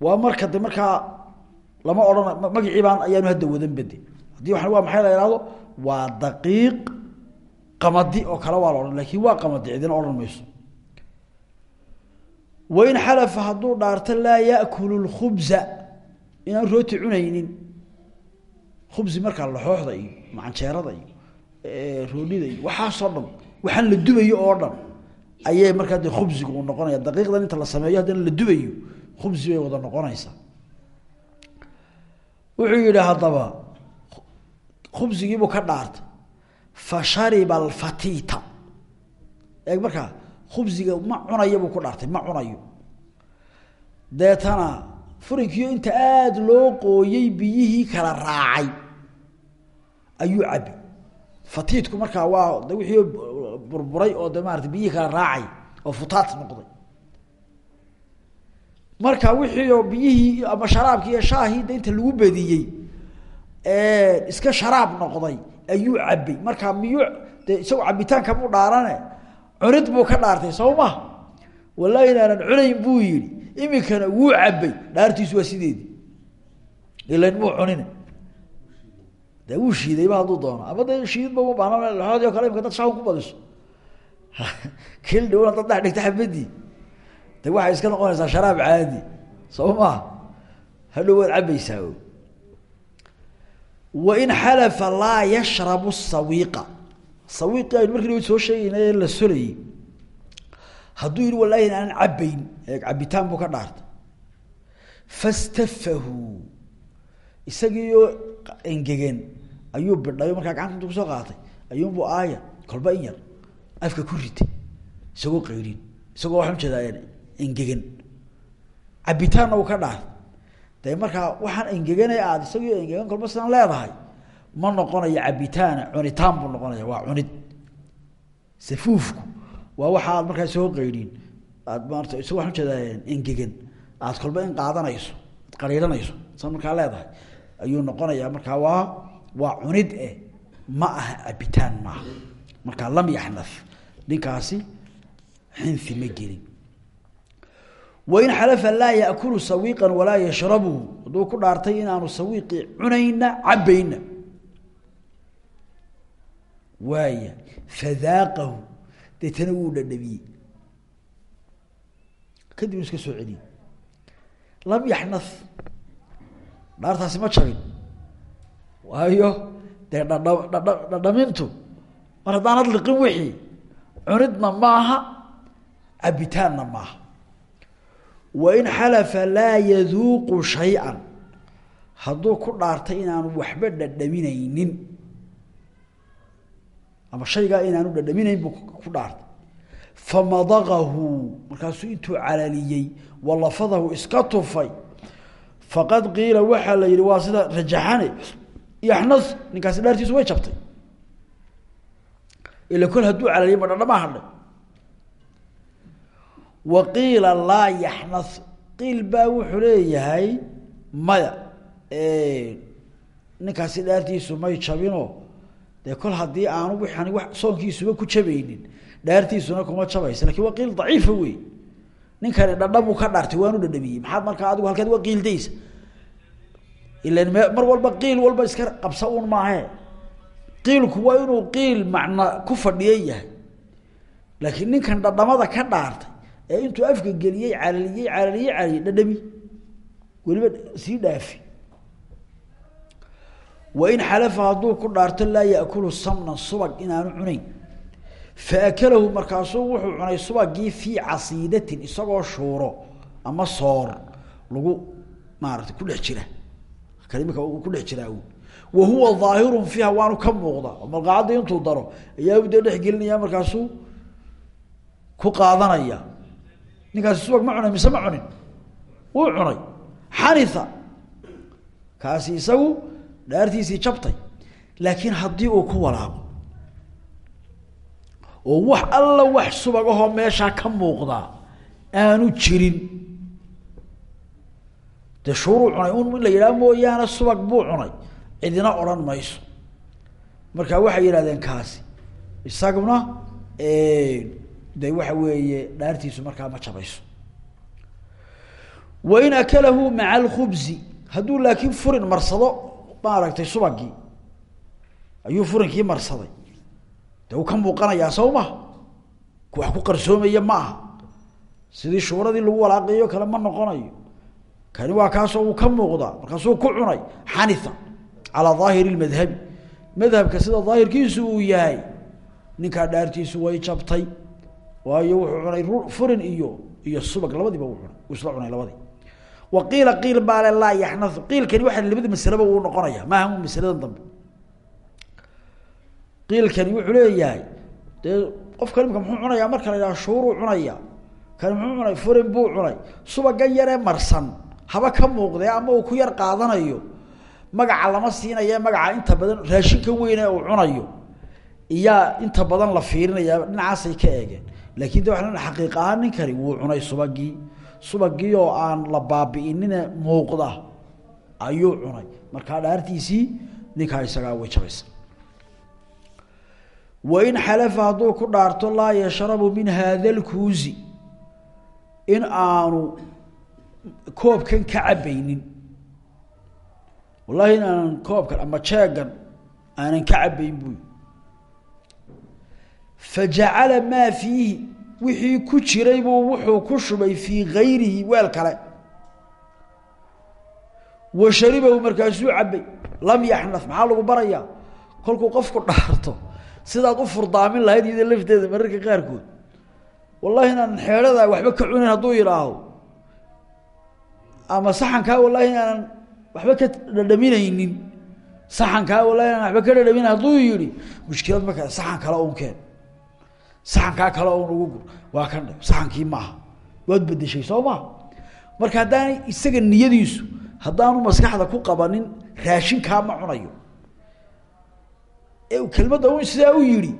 A: Waa marka de markaa lama odhana magacii baan ayaanu hadda wadan bede haddii waa waa maxay la ihahdo waa daqiiq qamadi oo kale waa la odhan laakiin waa qamadi cidina odhan mayso. Wain xalafa hadduu dhaarto laa yakulu lkhubza inaan rooti cunaynin. Khubsi markaa laxooxda iyo macanjeerada iyo roodhida iyo waxaasoo dhan waxaan la dubayo oo dhan. Ayay markaa de khubsigu uu noqonaya daqiiqdan inta la sameeyo haddana la dubayo khubsi bay wada noqonaysaa. Wuxuu yihi haddaba khubsigiibuu ka dhaartay fa shariba alfatita. Eeg markaa khubsiga ma cunayo buu ku dhaartay ma cunayo. Deetana furinkiio inta aada loo qooyey biyihii kala raacay. Ayuu cabi fatiidku markaa waa de wixii burburay oo de maarata biyihii kala raacay oo futaat noqday. Marka wixii oo biyihii ama sharaabkii iyo shaahii de inta lagu bediyey iska sharaab noqday ayuu cabay markaa miyuu de isagoo cabitaanka buu dhaarane cunid buu ka dhaartay soo wallahi inaanan cunayn buu yihi imikana wuu cabay dhaartiisu waa sideedii ilan muu cunin de wuu shiidayba hadduu doono. Ama de shiidba uma baana laoodii o kale imika dad shaun ku badiso. Kil dhawna dad dhex dhigta xabadii. De iska noqonaysaa sharaab caadi. Soo hadhow waad cabaysaa wain xalafa laa yashrabu sawiiqa sawiiqii aynu markii dha soo sheegayna ee la solayey hadduu yihi wallahi in aanan cabayn cabitaan buu ka dhaartay fastafahu isagiioo engegen ayuu bidhayo markaa gacanta intu ku soo qaatay ayuunbu aaya kolba in yar afka ku ritay isagoo qayrin isagoo waxaan u jeedaa engegan cabitaanna ka dhaartay de markaa waxaan engeganay aad isagio engegan kolba sidaan leedahay ma noqonayo cabitaana cunitaan buu noqonaya waa cunid. Safuufku waa waxa aad markaa isagoo qayrin aad maarata isagoo waxaan u jeedaa engegan. Aad kolba in qaadanayso ad qariiranayso sa markaa leedahay. Ayuu noqonayaa markaa waa waa cunid eh ma aha cabitaan maaha. Markaa lam yaxnaf. Ninkaasi xinfi ma gelin wain xalafa laa yakulu sawiiqan walaa yashrabuhu hadduu ku dhaartay inaanu sawiiqii cunayna cabayna waaya fadaaqahu deetana wuu dhadhamiyey. Kadib iska soo celiyey. Lam yaxnaf dhaartaasi ma jabin. Waayo dee dhadha dhadha dhadhamintu mar haddaanad liqin wixii cunidna maaha cabitaanna maaha wain xalafa laa yaduuqu shay-an. Hadduu ku dhaartay inaanu waxba dhadhaminaynin ama shaygaa inaanu dhadhaminayn buu ku dhaartay. Famadaqahu markaasuu intuu calaliyey walafadahu iska tufay. Faqad qiila waxaa la yihi waa sida rajaxane yaxnas ninkaasi dhaartiisu way jabtay. Ila kol hadduu calaliyay ma dhadhamaa hadhay wa qiila laa yaxnas. Qiil baa wuxuu leeyahay maya. Ninkaasi dhaartiisu may jabino dee kol haddii aanu wian soonkiisuba ku jabaynin dhaartiisuna kuma jabaysa. Lakin waa qiil daciifa wey ninkani dhadhabuu ka dhaartay waanu dhadhamiyey. Maxaad markaa adigu halkeed waa qiildaysa? Ilan mar walba qiil walba iska qabsa un maahe. Qiilku waa inuu qiil macna ku fadhiyo yahay. Laakiin ninkan dhadhamada ka ee intuu afka geliyey calaliyey calaliyey calaliyey dhadhami weliba sii dhaafi. Wain xalafa hadduu ku dhaarto laa yaakulu samnan subag inaanu cunayn. Faakalahu markaasuu wuxuu cunay subagii fii casiidatin isagoo shuuro ama soor lagu maarata ku dhex jira. Kalimika ku dhex jiraa wa huwa daahirun fiiha waanu ka muuqda. Oo malqacadda intuu daro ayaa dee dhex gelinaya markaasuu ku qaadanaya ninkaasi subag ma cunay mise ma cunin? Wuu cunay. Xanitha. Kaasi isagu dhaartiisii jabtay. Laakiin haddii uu ku walaaqo oo wax alla wax subagahoo meeshaa ka muuqdaa aanu jirin. Dee shuuruu cunay un in la yidhaha mooyaane subag buu cunay. Cidina odhan mayso. Marka waxay yidhahdeen kaasi isaguna de waxa weeye dhaartiisu markaa ma jabayso. Wain akalahu maca alkhubzi hadduu laakiin furin marsado maaragtay subagii ayuu furinkii marsaday. De uu ka muuqanayaa maha wax ku qarsoomaya ma aha. Sidii shuuradii lagu walaaqayo kale ma noqonayo. Kani waa kaasoo uu ka muuqdaa markaasuu ku cunay xanitha calaa daahiri madhabi madhabka sida daahirkiisu uu yahay ninkaa dhaartiisu way jabtay waayo wuxuu cunay furin iyo iyo subag labadiiba uu cunay. Uu isla cunay labadii. Wa qiila qiil baale laa yaxnau qiilkani waa labada masleba uu noqonaya maaha masaladan dambe. Qiilkani wuxuu leeyahay dee qofkan muxuu cunayaa? Marka la yidhaha shuuruu cunaya kani muxuu cunay? Furin buu cunay. Subagan yaree marsan. Haba ka muuqdee ama uu ku yar qaadanayo. Magaca lama siinaye magaca inta badan raashinkan weyne uu cunayo. Iyaa inta badan la fiirinaya dhinacaasay ka eegeen laakin de waa xaqiiq ahaan ninkani wuu cunay subagii. Subagii oo aan la baabi'inine muuqda ayuu cunay. Markaa dhaartiisii ninkaa isagaa way jabaysa wain xalafa hadduu ku dhaarto laa yashrabu min haada lkuusi in aanu koobkan ka cabaynin wallahi in aanan koobkan ama jeegan aanan ka cabayn buy fajacala maa fiihi wixii ku jiray buu wuxuu ku shubay fii gayrihi weel kale wa sharibahu markaasuu cabay lam yaxnaf maxaa lagu barayaa kolkuu qofku dhaarto sidaad u furdaamin lahayd iyada lafteeda mararka qaarkood wallahi inaanan xeedhadaa waxba ka cunayn hadduu yidhaaho ama saxankaa wallahi inaanan waxba ka dhadhaminaynin saxankaa wallahi inaanan waxba ka dhadhaminayn hadduu yihi mushkilad ma kale saxan kale un keen saxankaa kale un ugu gur waa kan dhe saxankii maaha. Waad bedeshay soo maha marka haddaanay isaga niyadiisu haddaanu maskaxda ku qabanin raashinkaa ma cunayo. Kelmadda un sidaa u yihi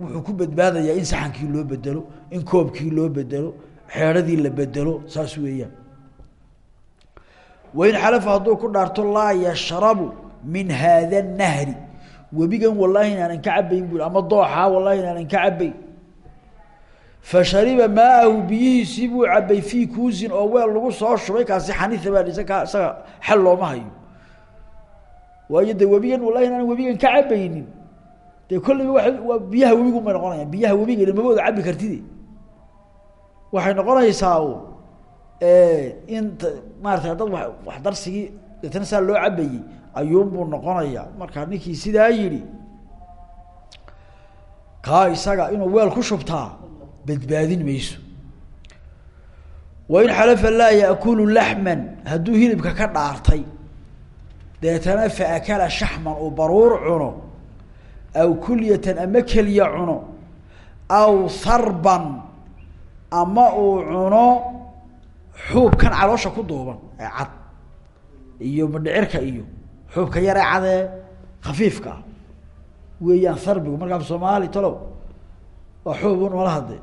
A: wuxuu ku badbaadayaa in saxankii loo bedelo in koobkii loo bedelo xeedhadii la bedelo saas weeyaan. Wain xalafa hadduu ku dhaarto laa yashrabu min haada nahri. Webigan wallaahi inaanan ka cabayn bui ama dooxaa wallahi inaanan ka cabayn fashariba maaahu biyihiisii buu cabay fii kuusin oo weel lagu soo shubay kaasi xaniia baa dhisa ka isaga xel looma hayo. Waayo de webigan wallahi inaanan webigan ka cabaynin dee kolleyba wa waa biyaha webigun bay noqonayaan biyaha webiga mabooda cabi kartide waxay noqonaysaa in maarata dad wa wax darsigii deetana saa loo cabayey ayuunbuu noqonayaa markaa ninkii sidaa yidhi kaa isaga inuu weel ku shubtaa badbaadin mayso. Wain xalafa laa yaakulu laxman hadduu hilibka ka dhaartay deetana faakala shaxman uu baruur cuno aw kulyatan ama keliya cuno aw sarban ama uu cuno xuubkan caloosha ku duuban ee cad iyo madhicirka iyo xuubka yaree cadee khafiifka ah. Weeyaan sarbigu markaa soomaali talow waa xuubun mala hadde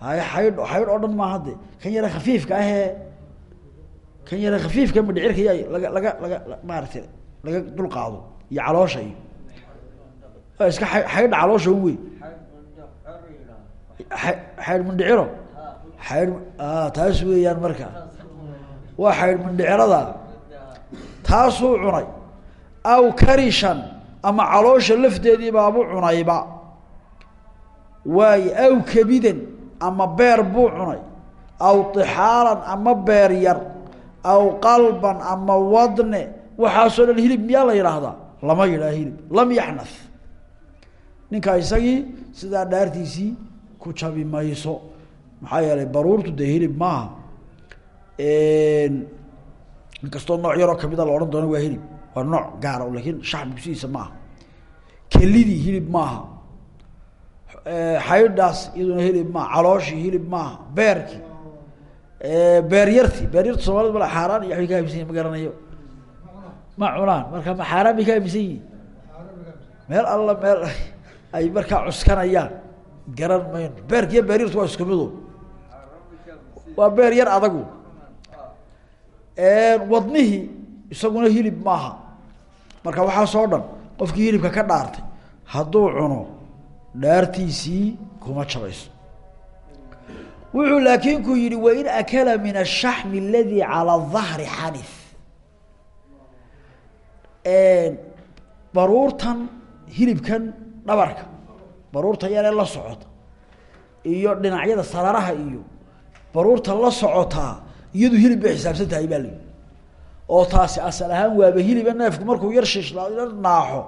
A: hay haydh haydh oo dhan maa hadde kan yare khafiifka ahee kan yare khafiifka madhicirka ya laga laga laga maaragtay laga dul qaado iyo caloosha iyo iska a xaydha caloosha wey xaydh mandhiciro xaydh taas weeyaan marka waa xaydh mandhicirada taasuu cunay aw karishan ama caloosha lafteedii baabu cunayba waayo aw kabidan ama beer buu cunay aw tixaalan ama beer yar aw qalban ama wadne waxaasoo dhan hilib miyaa la yidhaahdaa? Lama yidhaha hilib lam yaxnath ninkaa isagii sidaa dhaartiisii ku jabi mayso maxaa yeelay baruurtu dee hilib maaha. Inkastoo nooc yaroo kamida la odhan doono waa hilib waa nooc gaara laakiin shaxmigu sidiisa maaha. Kelidii hilib maaha xaydhaas iyaduna hilib maaha calooshii hilib maaha beerkii beeryarti beeryarta soomaalida bala xaaraan iyo ka aaminsan yihiin ma garanayo. Ma cunaan marka ma xaaraan ka aaminsan meel alla meel ay markaa cuskanayaan. Garan mayno. Beerkiiyo beeryartu waa isku mido. Waa beer yar adagu. Wadnihii isaguna hilib maaha. Marka waxaasoo dhan qofkii hilibka ka dhaartay hadduu cuno dhaartiisii kuma jabayso. Wuxuu laakiin ku yihi wain akala min ashaxmi aladi calى dahri xanif. Baruurtan hilibkan dhabarka baruurta yaree la socota iyo dhinacyada sararaha iyo baruurta la socotaa iyadu hilib bay xisaabsan tahay baa layihi oo taasi asal ahaan waaba hiliba neefku markuu yar shiishlaa yar naaxo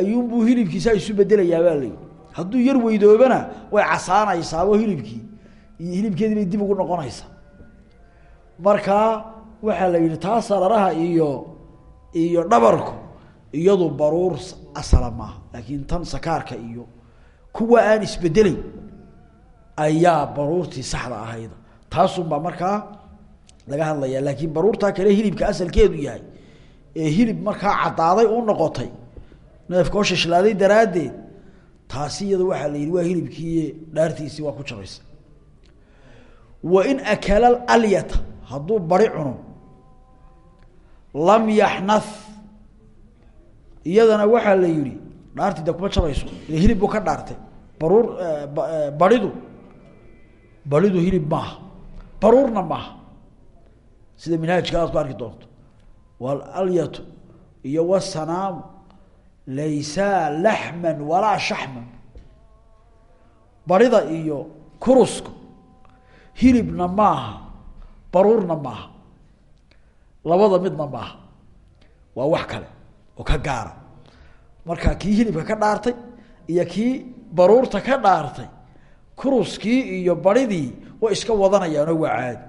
A: ayuunbuu hilibkiisa isu bedelayaa baa layihi hadduu yar weydoobana way casaanaysaabo hilibkii. Iyo hilibkeedii bay dib ugu noqonaysaa. Markaa waxaa la yihi taa sararaha iyo iyo dhabarku iyadu baruur asala maaha. Laakiin tan sakaarka iyo kuwa aan isbedelayn ayaa baruurtii saxda ahayda. Taasunbaa markaa laga hadlaya laakiin baruurtaa kale hilibka asalkeedu yahay ee hilib markaa caddaaday u noqotay neefka oo shishlaaday daraaddeed taasi iyada la yihi waa hilibkii dhaartiisii waa ku jabaysa wain akala alyata hadduu bari cuno lam yaxnath iyadana waxaa la yihi dhaartii kuma jabayso ile hilib buu ka dhaartay. Baruur baridu baridu hilib maaha baruurna maaha. Sida minhaajka aad ku arki doonto. Walalyatu iyo wasanaamu laysaa laxman walaa shaxman. Barida iyo kurusku hilibna maaha baruurna maaha labada midna maaha waa wax kale oo ka gaara. Marka kii hilibka ka dhaartay iyo kii baruurta ka dhaartay kuruskii iyo baridii way iska wadanayaanoo waa caadi.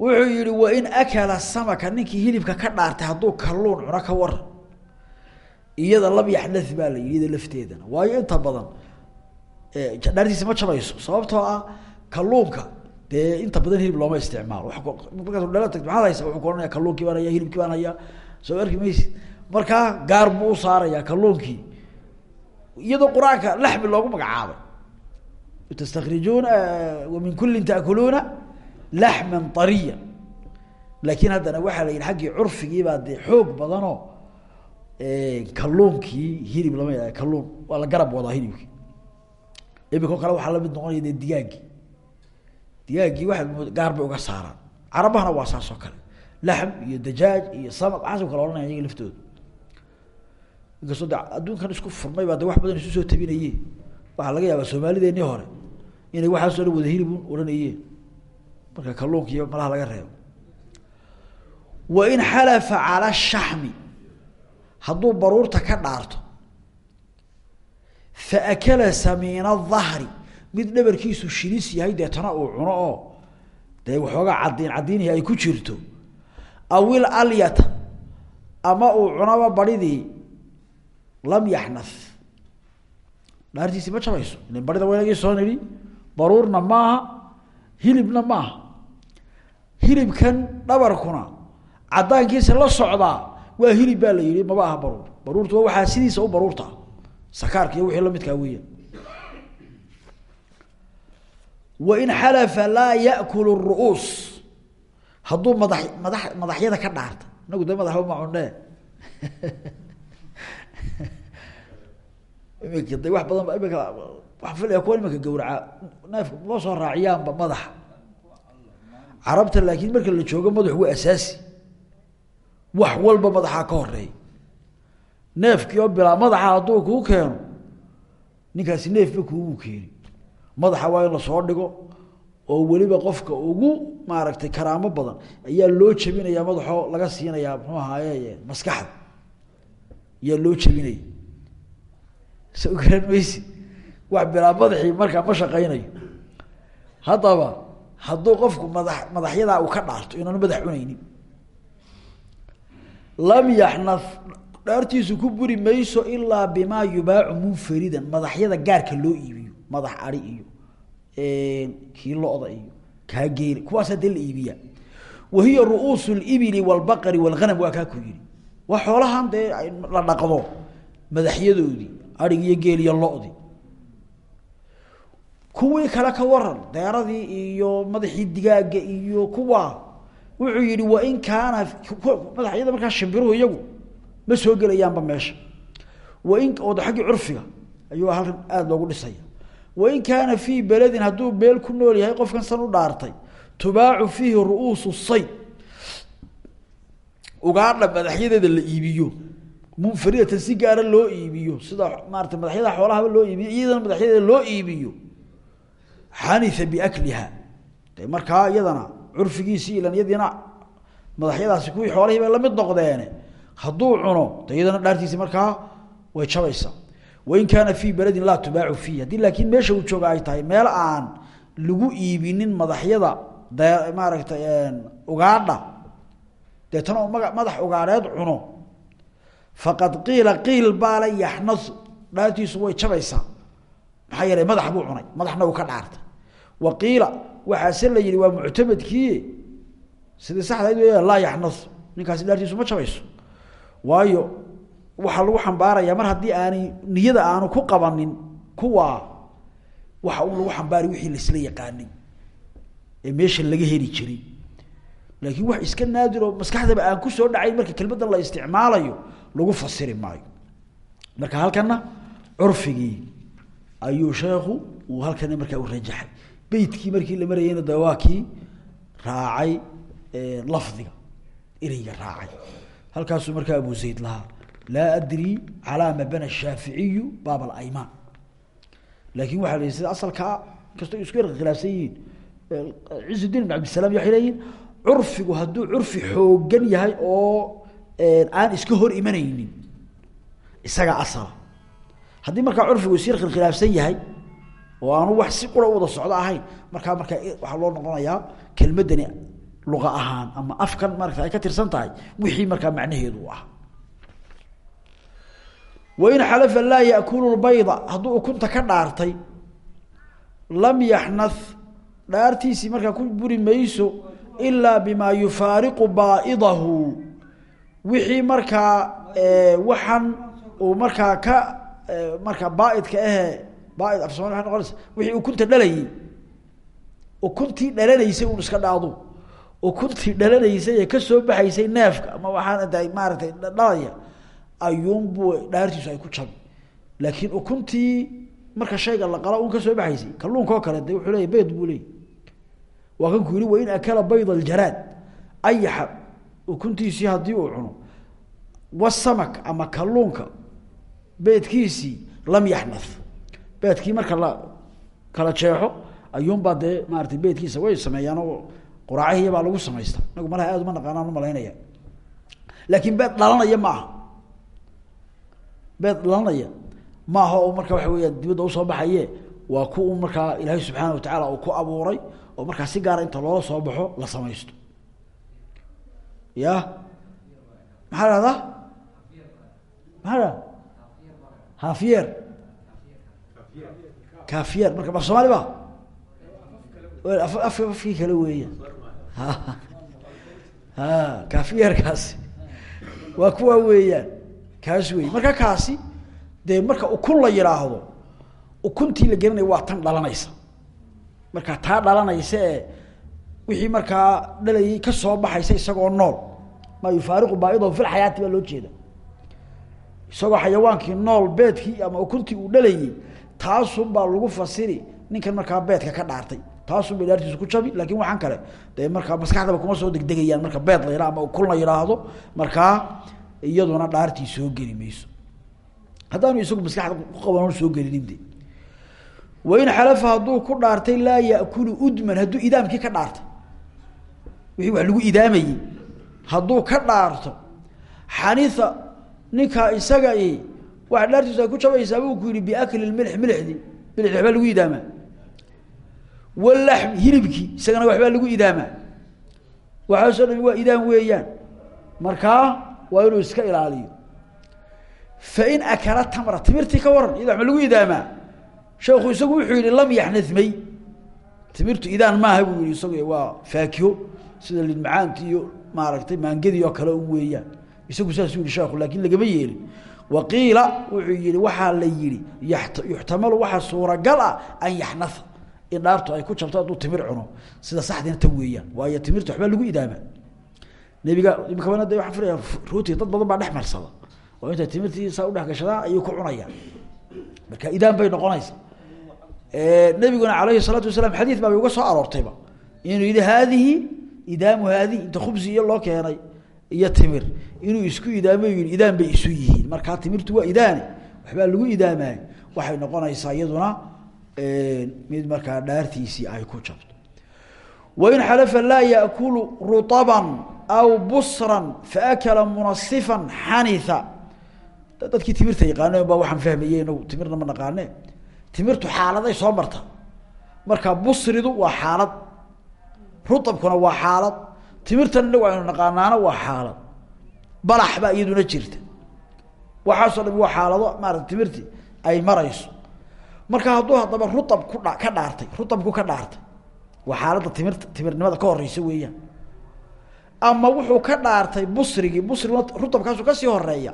A: Wuxuu yihi wain akala samaka ninkii hilibka ka dhaartay hadduu kalluun cuno ka waran iyada lam yaxdath baa la iyada lafteedana. Waayo inta badan dhaartiisa ma jabayso sababtoo ah kalluunka dee inta badan hilib looma isticmaalo. Markaas maxaad haysa wuxuu ku ohanaya baan hayaa hilibkii baan hayaa. Soo arki maysid markaa gaar buu u saarayaa kalluunkii. Iyadoo qur'aanka laxmi loogu magacaabay. Tastakrijuuna wa min kullin taakuluuna laxman ariya laakiin haddana waxaa la yihi xaggii curfigiibaa dee xoog badanoo kalluunkii hilib lama yah kalluun. Waa la garab wadaa hilibkii imika o kale waxaa la mid noqonaya dee digaaggii digaaggii gaar bay uga saaraan. Carabahana waa saas oo kale. Laxm iyo dajaaj iyo samad waxaas kala ohanaya iyaga laftooda. Inkastoo de adduunkan isku furmay baa de wax badan isu soo tabinaye waxaa laga yaabaa soomaalideenii hore inay waxaasoo dhan wada hilibun odhanayeen marka kalluunka iyo malaha laga reebo. Wain xalafa cala shaxmi hadduu baruurta ka dhaarto fa akala samiina dahri mid dhabarkiisu shilis yahay deetana uu cuno oo dee waxoogaa cadiin cadiinihi ay ku jirto. Awil alyata ama uu cunaba baridii lam yaxnaf. Dhaartiisi ma jabayso ilan barida waynagii soo nidhi baruurna maaha hilibna maaha. Hilibkan dhabarkuna cadaankiisa la socdaa waa hilib baa la yihi maba aha baruur. Baruurtu waa waxaa sidiisa u baruurta. Sakaarka iyo wixii lamidkaa weeyaan wain xalafa laa yakulu ru'uus hadduu madax madax madaxyada ka dhaarta. Inagu de madaxba ma cunee. Imika de wax badan imika waxaan filaya kuwa imanka gawraca neefka ma soo raaciyaanba madaxa carabta laakiin marka la joogo madaxu waa asaasi wax walba madaxaa ka horreeya neefkii oo bilaa madaxa hadduu kuu keeno ninkaasi neefba kuugu keeni. Madaxa waa in la soo dhigo oo weliba qofka ugu maaragtay karaamo badan ayaa loo jebinayaa madaxoo laga siinayaa muxuu maskaxda. Ayaa loo jebinaya. So garan maysi wax bilaa madaxii markaa ma shaqaynayo. Haddaba hadduu qofku madax madaxyadaa uu ka dhaarto inaanu madax cunaynin lam yaxnaf dhaartiisu ku buri mayso ilaa bimaa yubaacu munfaridan madaxyada gaarka loo iibiyo madax ari iyo kii lo-da iyo kaa geeli kuwaasaa dee la iibiya wa hiya ru'uusu libili walbaqari walghanam waa kaa ku yidhi. Waa xoolahan dee la dhaqdo madaxyadoodii arig iyo geel iyo lo-dii kuwii kale ka waran deeradii iyo madaxii digaaga iyo kuwa wuxuu yihi wain kaana madaxyada markaa shimbiruhu iyagu ma soo gelayaanba meesha. Wain oo aggii curfiga ayuu halkan aada loogu dhisaya. Wain kaana fii beledin hadduu meel ku nool yahay qofkan san u dhaartay tubaacu fiihi ru'uusu sayd ugaadha madaxyadeeda la iibiyo munfaridatan si gaara loo iibiyo sida maarata madaxyada xoolahaba loo iibiyo iyadana madaxyadeeda loo iibiyo. Xania biakliha de iyadana curfigiisii ilan iyadiina madaxyadaasi kuwii xoolihii bay la mid noqdeene hadduu cuno iyadana dhaartiisi markaa way jabaysaa wain kaana fii beledin laa tubaacu fiih haddii laakiin meesha uu jooga ay tahay meel aan lagu iibinin madaxyada de maaragtay ugaadha deetana u maga madax ugaadheed cuno faqad qiila qiil baala yaxnasu dhaartiisu way jabaysaa maxaa yeelay madax buu cunay madaxna uu ka dhaartay. Wa qiila waxaase la yihi waa muctamadkii sidii saxdayd wey laa yaxnasu. Ninkaasi dhaartiisu ma jabayso. Waayo waxaa lagu xambaarayaa mar haddii aanay niyada aanu ku qabanin kuwaa waxa un lagu xambaari wixii laisla yaqaanay ee meesha laga heli jiray laakiin wax iska naadir oo maskaxdaba aan ku soo dhacayn marka kelmaddan la isticmaalayo lagu fasiri maayo. Marka halkana curfigii ayuu sheekhu uu halkana markaa u rajaxay beytkii markii la marayeyna de raacay lafdiga ereyga raacay. Halkaasuu markaa abu zayd lahaa laa adri calaa ma shaaficiyu baab alaymaan laakin waxaa la sida asalkaa kastoo isku yar khilaafsan yihiin cizudiin ibn cabdisalaam waxay leeyihiin curfigu hadduu curfi xoogan yahay oo aan iska hor imanaynin isagaa asala. Haddii markaa curfigu is yar khilaafsan yahay oo aanu wax si qura u wada socdo ahayn. Markaa markaa waxaa loo noqonayaa kelmaddani luqa ahaan ama afkan marata ay ka tirsan tahay wixii markaa macnaheedu ah. Wain xalafa laa yakulu lbayda hadduu ukunta ka dhaartay lam yaxnath dhaartiisii markaa ku buri mayso ilaa bimaa yufaariqu baaidahu. Wixii markaa waxan uu markaa ka markaa baaidka baaid af somali waa noqonaysa wixii ukunta dhalayay ukuntii dhalanaysay un iska dhaado ukuntii dhalanaysay ee ka soo baxaysay neefka ama waxaan da maaratay dhalaya ayuunbu dhaartiisu ay ku jabi laakiin ukuntii marka shayga la qalo un ka soo baxaysay kalluunka kale de wuxuu leya bayd buu leeyay waa kan ku yihi wain akala bayd aljaraad ayaxa ukuntiisii haddii uu cuno wasamak ama kalluunka beedkiisii lam yaxnath beedkii marka la kala jeexo ayuunbaa dee maaratay beedkiisa way sameeyaan oo quraacihii baa lagu samaysta. Inagu malaha aad uma naqaanaan u malaynaya laakin beed dhalanaya ma aha. Beed dhalanaya ma aha oo marka waxa weeyaan dibadda u soo baxaye waa ku un markaa ilaahay subxaana watacaala uu ku abuuray oo markaa si gaara inta loola soo baxo la samaysto. Ya maxaa lahahdaa maxaa lahada hafiyer kafiyer marka af somaali ba? Af afkii kale weeya ha kafiyerkaasi waa kuwa weeyaan. Kaas wey marka kaasi dee marka ukun la yidhaahdo ukuntii la gelinaya waa tan dhalanaysa. Marka taa dhalanaysa ee wixii markaa dhalayay ka soo baxaysa isagoo nool. Maa yufaariqu baa'idahu fi lxayaati baa loo jeeda. Isagoo xayawaankii nool beedkii ama ukuntii uu dhalayay taasun baa lagu fasiri ninkan markaa beedka ka dhaartay. Taasun bay dhaartiisu ku jabi laakin waxaan kale dee markaa maskaxdaba kuma soo degdegayaan marka beed la yidhaha ama ukun la yidhaahdo markaa iyaduna dhaartii soo geli mayso. Haddaanu isagu maskaxda ku qaban soo gelinin de wain xalafa hadduu ku dhaartay laa yakulu udman hadduu idaamkii ka dhaartay. Wixii wax lagu idaamayey hadduu ka dhaarto xaniha ninkaa isaga i waxa dhaartiisu ay ku jabaysaa buu ku yihi biakli milx milixdii milixdi waxbaa lagu idaamaa walaxmi hilibkii isagana waxbaa lagu idaamaa waxaasoo dhami waa idaam weeyaan. Markaa waa inuu iska ilaaliyo. Fain akala tamra timirtii ka waran iyada lagu idaamaa sheekhu isagu wuxuu yihi lam yaxnamay timirtu idaan maaha buu yihi isagu waa faakiho sida lidmacaanti iyo maaragtay maangadii oo kale un weeyaan. Isagu saasuu yihi sheekhu laakin lagama yeelin waqiila wuxuu yihi waxaa la yihi yuxtamalu waxaa suuragal ah an yaxnaa in dhaartu ay ku jabto hadduu timir cuno. Sida saxdiina tan weeyaan waayo timirta waxbaa lagu idaamaa nebiga imikabana de waxaan filaya ruuti dad badan baa dhex marsada. Oo intay timirtii saa udhex gashadaa ayay ku cunayaan marka idaan bay noqonaysa. Nabiguna alayhi الsalaatu wasalaam xadiid baabay uga soo aroortayba. Inuu yihi haadihi idaamu haadihi inta khubsi iyo loo keenay iyo timir. Inuu isku idaamo yihi idaan bay markaa timirtu waa idaane waxbaa lagu idaamay waxay noqonaysaa iyaduna mid markaa dhaartiisii ay ku jabto. Wain xalafa laa yakulu ruaban aw busran faakala munasifan xania dadkii timirta yaqaaneen baa waxaan fahmaye inagu timirna ma naqaanee. Timirtu xaaladay soo marta. Marka busridu waa xaalad. Ruabkuna waa xaalad. Timirtan inagu aynu naqaanaana waa xaalad. Balax baa iyaduna jirta waxaasoo dham waa xaalado maarata timirtii ay marayso. Marka hadduu haddaba ruab ku ka dhaartay ruabku ka dhaartay waa xaaladda timirta timirnimada ka horeysa weeyaan. Ama wuxuu ka dhaartay busrigii busriguna ruabkaasu ka sii horreeya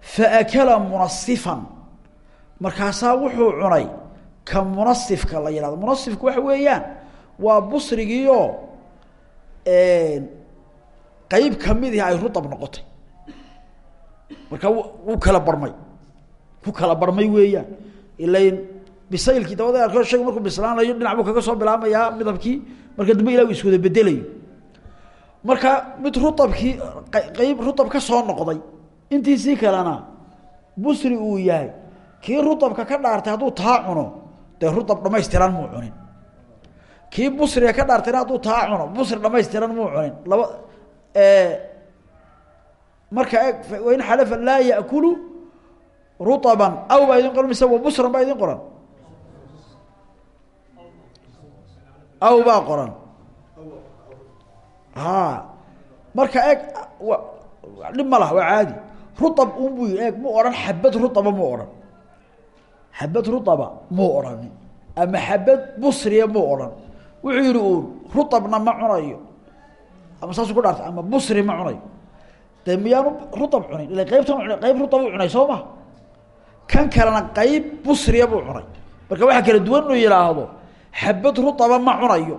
A: faakala munasifan. Markaasaa wuxuu cunay ka munasifka la yihahdo munasifku waxa weeyaan waa busrigiioo qeyb kamidii ay ruab noqotay marka wuu kala barmay. Ku kala barmay weeyaan. Ilain bisaylkii dabada arko shaygu markuu bislaanayo dhinac buu kaga soo bilaamayaa midabkii. Marka dambe ilah u iswada marka mid ruabkii qeyb ruab ka soo noqday intiisii kalena busri uu yahay. Kii ruabka ka dhaartay hadduu taa cuno dee ruab dhamaystiran muu cunin. Kii busriga ka dhaartayna hadduu taa cuno busri dhamaystiran muu cunin. Laba marka e wain xalafa laa yakulu ruaban aw baa idin qoran mise wa busran baa idin qoran? Aw baa qoran. Ha marka eeg dhib ma laha waa caadi. Ruab un yii eeg mu odhan xabad ruaba mu odhan. Xabad ruaba muu odhani ama xabad busriya muu odhan. Wuxuu yihi uun ma cunayo. Ama saasuu ku dhaartay ama busri ma cunayo dee miyaanu ruab cunin? Ila qeybtan un qeyb ruab u cunay soo ma kan kalena qeyb busriya buu cunay. Marka waxaa kala duwan inuu yihaahdo xabad ruaba ma cunayo.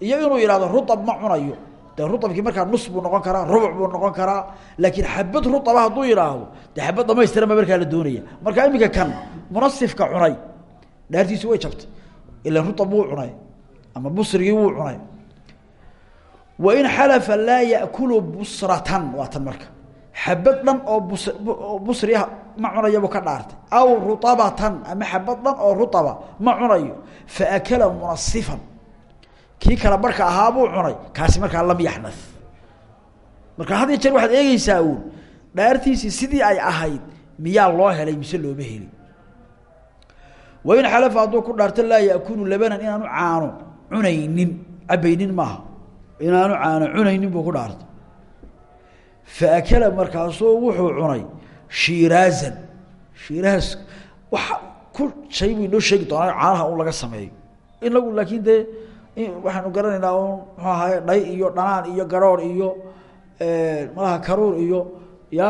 A: Iyo inuu yihahdo ruab ma cunayo. De ruabkii markaa nus buu noqon karaa rubuc buu noqon karaa. Laakiin xabad ruaba hadduu yidhaahdo de xabad dhamaystiran ba markaa la doonaya. Marka iminka kan munasifka cunay dhaartiisi way jabtay. Ila ruab wuu cunay ama busrigii wuu cunay wain xalafa laa yakulu busratan waa tan marka. Xabad dhan oo bus busriya ma cunayabu ka dhaartay. Aw ruabatan ama xabad dhan oo ruaba ma cunayo. Faakala munasifan. Kii kala barhka ahaabuu cunay kaasi markaa lam yaxna marka had iyo jeer waxaad eegeysaa uun dhaartiisii sidii ay ahayd miyaa loo helay mise looma helin? Wain xalafa hadduu ku dhaarto laa yakulu labanan inaanu caano cunaynin cabaynin maaha inaanu caano cunaynin buu ku dhaartay. Faakala markaasuu wuxuu cunay shiiraazan. Shiiraas waxa ku shay buu inoo sheegi doonaa caanaha un laga sameeyo. Inagu laakiin dee waxaanu garanaynaa un muxuu dhay iyo dhanaan iyo garoor iyo malaha karuur iyo ya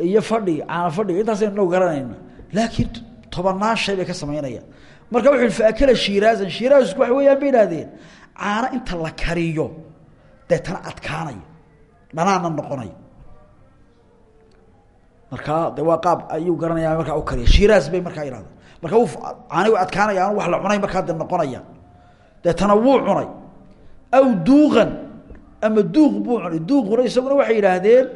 A: iyo fadhiga caana fadhiga intaasaynu inagu garanayna laakiin tobanaan ka samaynayaan marka wuxu faakala shiiraazan. Shiiraasku waxa weeyaan bay caano inta la kariyo deetana adkaanaya dhanaanna noqonaya markaa de waa qaab ayuu garanaya markaa u kariya shiiraas bay markaa ihahdeen marka u caani way adkaanayaan wax la cunay markaa de noqonayaan deetana wuu cunay. Aw duuqan ama duuq buu cunay. Duuquna isaguna waxay yidhaahdeen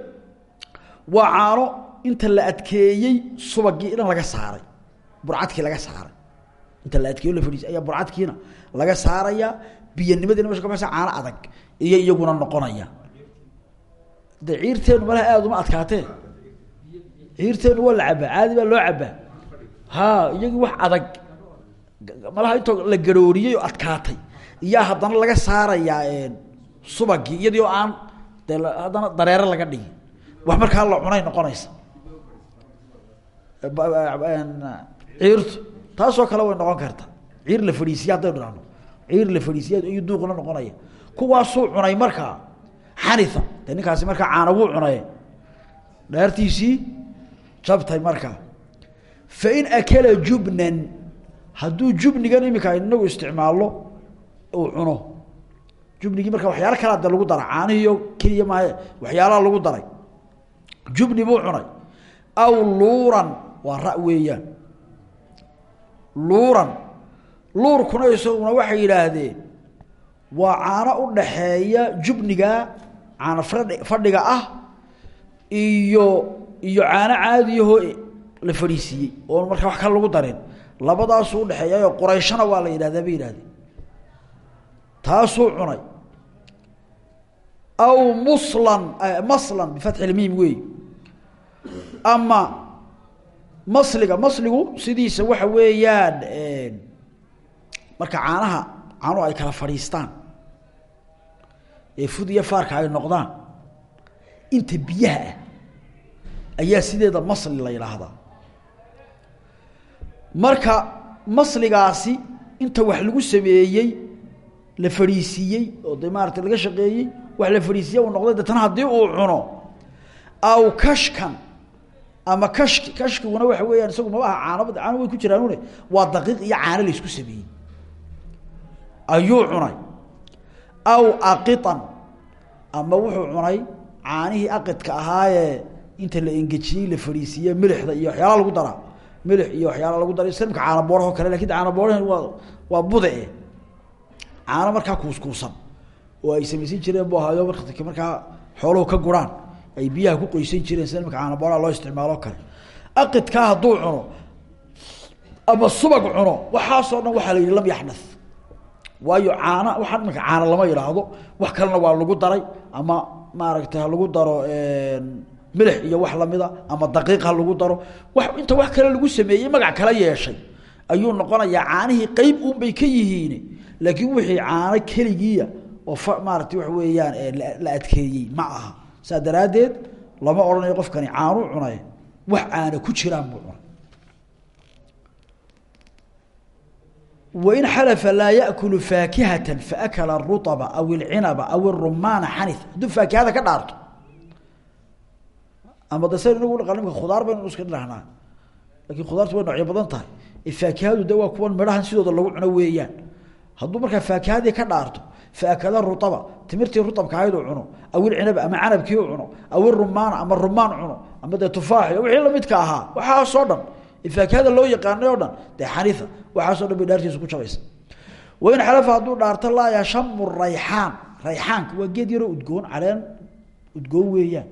A: waa caano inta la adkeeyey subagii dhan laga saaray. Burcadkii laga saaray. Inta la adkeeyo la fadhiisay ayaa burcadkiina laga saaraya biyanimadiina meesha ka baxaysa caano adag. Iyo iyaguna noqonaya. De ciirteenu malaha aada uma adkaatee. Ciirteenu waa la cabaa caadi baa loo cabaa. Ha iyagii wax adag malaha intoo la garooriyey oo adkaatay. Iyaa haddana laga saarayaa subagii iyadii oo aan haddana dareere laga dhigi wax markaa la cunay noqonaysa. Ciirtu taasoo kale way noqon karta. Ciir la fadhiisiye haddaynu dhahno ciir la fadhiisiya iyo duuqla noqonaya. Kuwaasuu cunay markaa xanitha de ninkaasi markaa caana wuu cunay dhaartiisii jabtay markaa fain akala jubnan hadduu jubnigan iminka inagu isticmaalno uu cuno. Jubnigii marka waxyaalo kalaa de lagu dara caanihiiyo keliya maaye waxyaalaha lagu daray. Jubni buu cunay. Aw luuran waa ra weeyaan. Luuran luurkuna isaguna waxay yidhaahdeen waa caano u dhaxeeya jubniga caano fadhi fadhiga ah iyo iyo caano caadiyahoo la fadhiisiiyey oon markaa wax kale lagu darin. Labadaasuu udhexeeyayo qurayshana waa la yidhahdaa bay yidhahdeen taasuu cunay. Aw muslan maslan bifatxi lmiim weey. Ama masliga masligu sidiisa waxa weeyaan marka caanaha caanuhu ay kala fadhiistaan. Ee fud iyo faarka ay noqdaan. Inta biyaha ah ayaa sideeda masli la yidhaahdaa marka masligaasi inta wax lagu sameeyey la fadhiisiiyey oo de maarata laga shaqeeyey wax la fadhiisiiye uu noqday deetana haddii uu cuno aw kashkan ama kashki kashkiguna waxa weeyaan isagu maba aha caanaba caano way ku jiraanune. Waa daqiiq iyo caano la isku sameeyey ayuu cunay. Aw aqitan ama wuxuu cunay caanihii aqidka ahaayee inta la engejiyey la fadhiisiiye milixda iyo waxyaala lagu daraa milix iyo waxyaala lagu daray sida imka caano boorahoo kale laakiin caano boorahn waa waa bude. Caano markaa kuuskuusan. Oo ay samaysan jireen bu ahaayo mark markaa xooluhu ka guraan. Ay biyaha ku qoysan jireen sida imka caano booraha loo isticmaalo kale. Aqidkaa hadduu cuno ama subag cuno waxaasoo dhan waxaa la yidhi lam yaxdath waayo caana waxaa imika caano lama yidhaahdo wax kalena waa lagu daray ama maaragtay ha lagu daro milix iyo wax lamida ama daqiiq ha lagu daro. Wax inta wax kale lagu sameeyey magac kala yeeshay. Ayuu noqonayaa caanihii qeyb uun bay ka yihiin. Laakiin wixii caano keligiiya oo fa maaratay waxa weeyaan la adkeeyey ma aha. Saa daraaddeed lama odhanayo qofkani caanuu cunay wax caana ku jiraan buu cunay wain xalafa laa yakulu faakihatan faakala aruطba aw ilcinaba aw irumaana xanith hadduu faakihada ka dhaarto ama saynu inagu imka khudaar baynu iska dhahnaa laakiin khudaartu way noocyo badan tahay faakihadu de waa kuwan midhahan sidooda lagu cuno weeyaan hadduu markaa faakihadii ka dhaarto faakala ruaba timirtii ruabka ahayd u cuno aw ilcinaba ama canabkii u cuno aw irumaana ama rumaan cuno ama dee tufaax wixii lamidka ahaa waxaasoo dhan faakihada loo yaqaanay o dhan dee xaniifa waxaasoo dhan bay dhaartiisa ku jabaysa. Wain xalafa hadduu dhaarto laa yashamu rayxaan rayxaanka waa geed yaroo udgoon caleen udgoon weeyaan.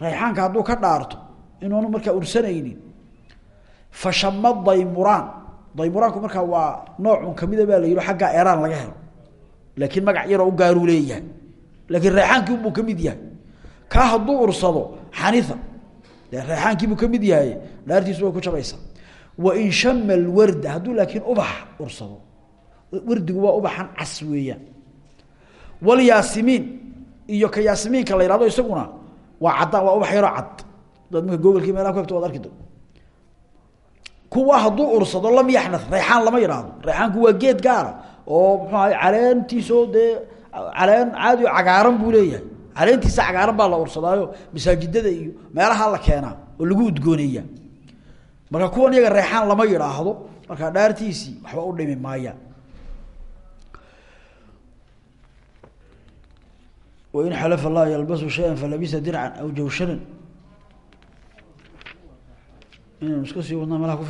A: Rayxaanka hadduu ka dhaarto inuunu markaa ursanaynin. Fashama daymuraan daymuraanku markaa waa noocun kamida baa la yihi xaggaa eraan laga helo. Laakiin magac yaroo u gaaruu leeyahay. Laakiin reexaankii unbuu ka mid yahay. Kaa hadduu ursado xanifa dee reexaankiibuu ka mid yahay. Dhaartiisu way ku jabaysaa wain shama alwarda hadduu laakiin ubax ursado. Wardigu waa ubaxan cas weeyaan. Walyaasimiin iyo ka yaasimiinka la yihahdo isaguna waa caddaan waa ubax yaroo cad. Dad marka gobolkii meelaha ku egto waad kuwa hadduu ursado lam yaxnad reexaan lama yidhaahdo reexaanku waa geed gaara oo muxuu caleentiisoo dee caleen caadi o cagaaran buu leeyahay caleentiisa cagaaran baa la ursadaayo masaajidada iyo meelaha la keenaa oo lagu udgooneeya marka kuwan iyaga reexaan lama yidhaahdo markaa dhaartiisii waxba u dhimi maayaan wain xalafa laa yalbasu shayan falabisa dircan aw jawshanan. Inaynu iska sii wadnaa meelaha ku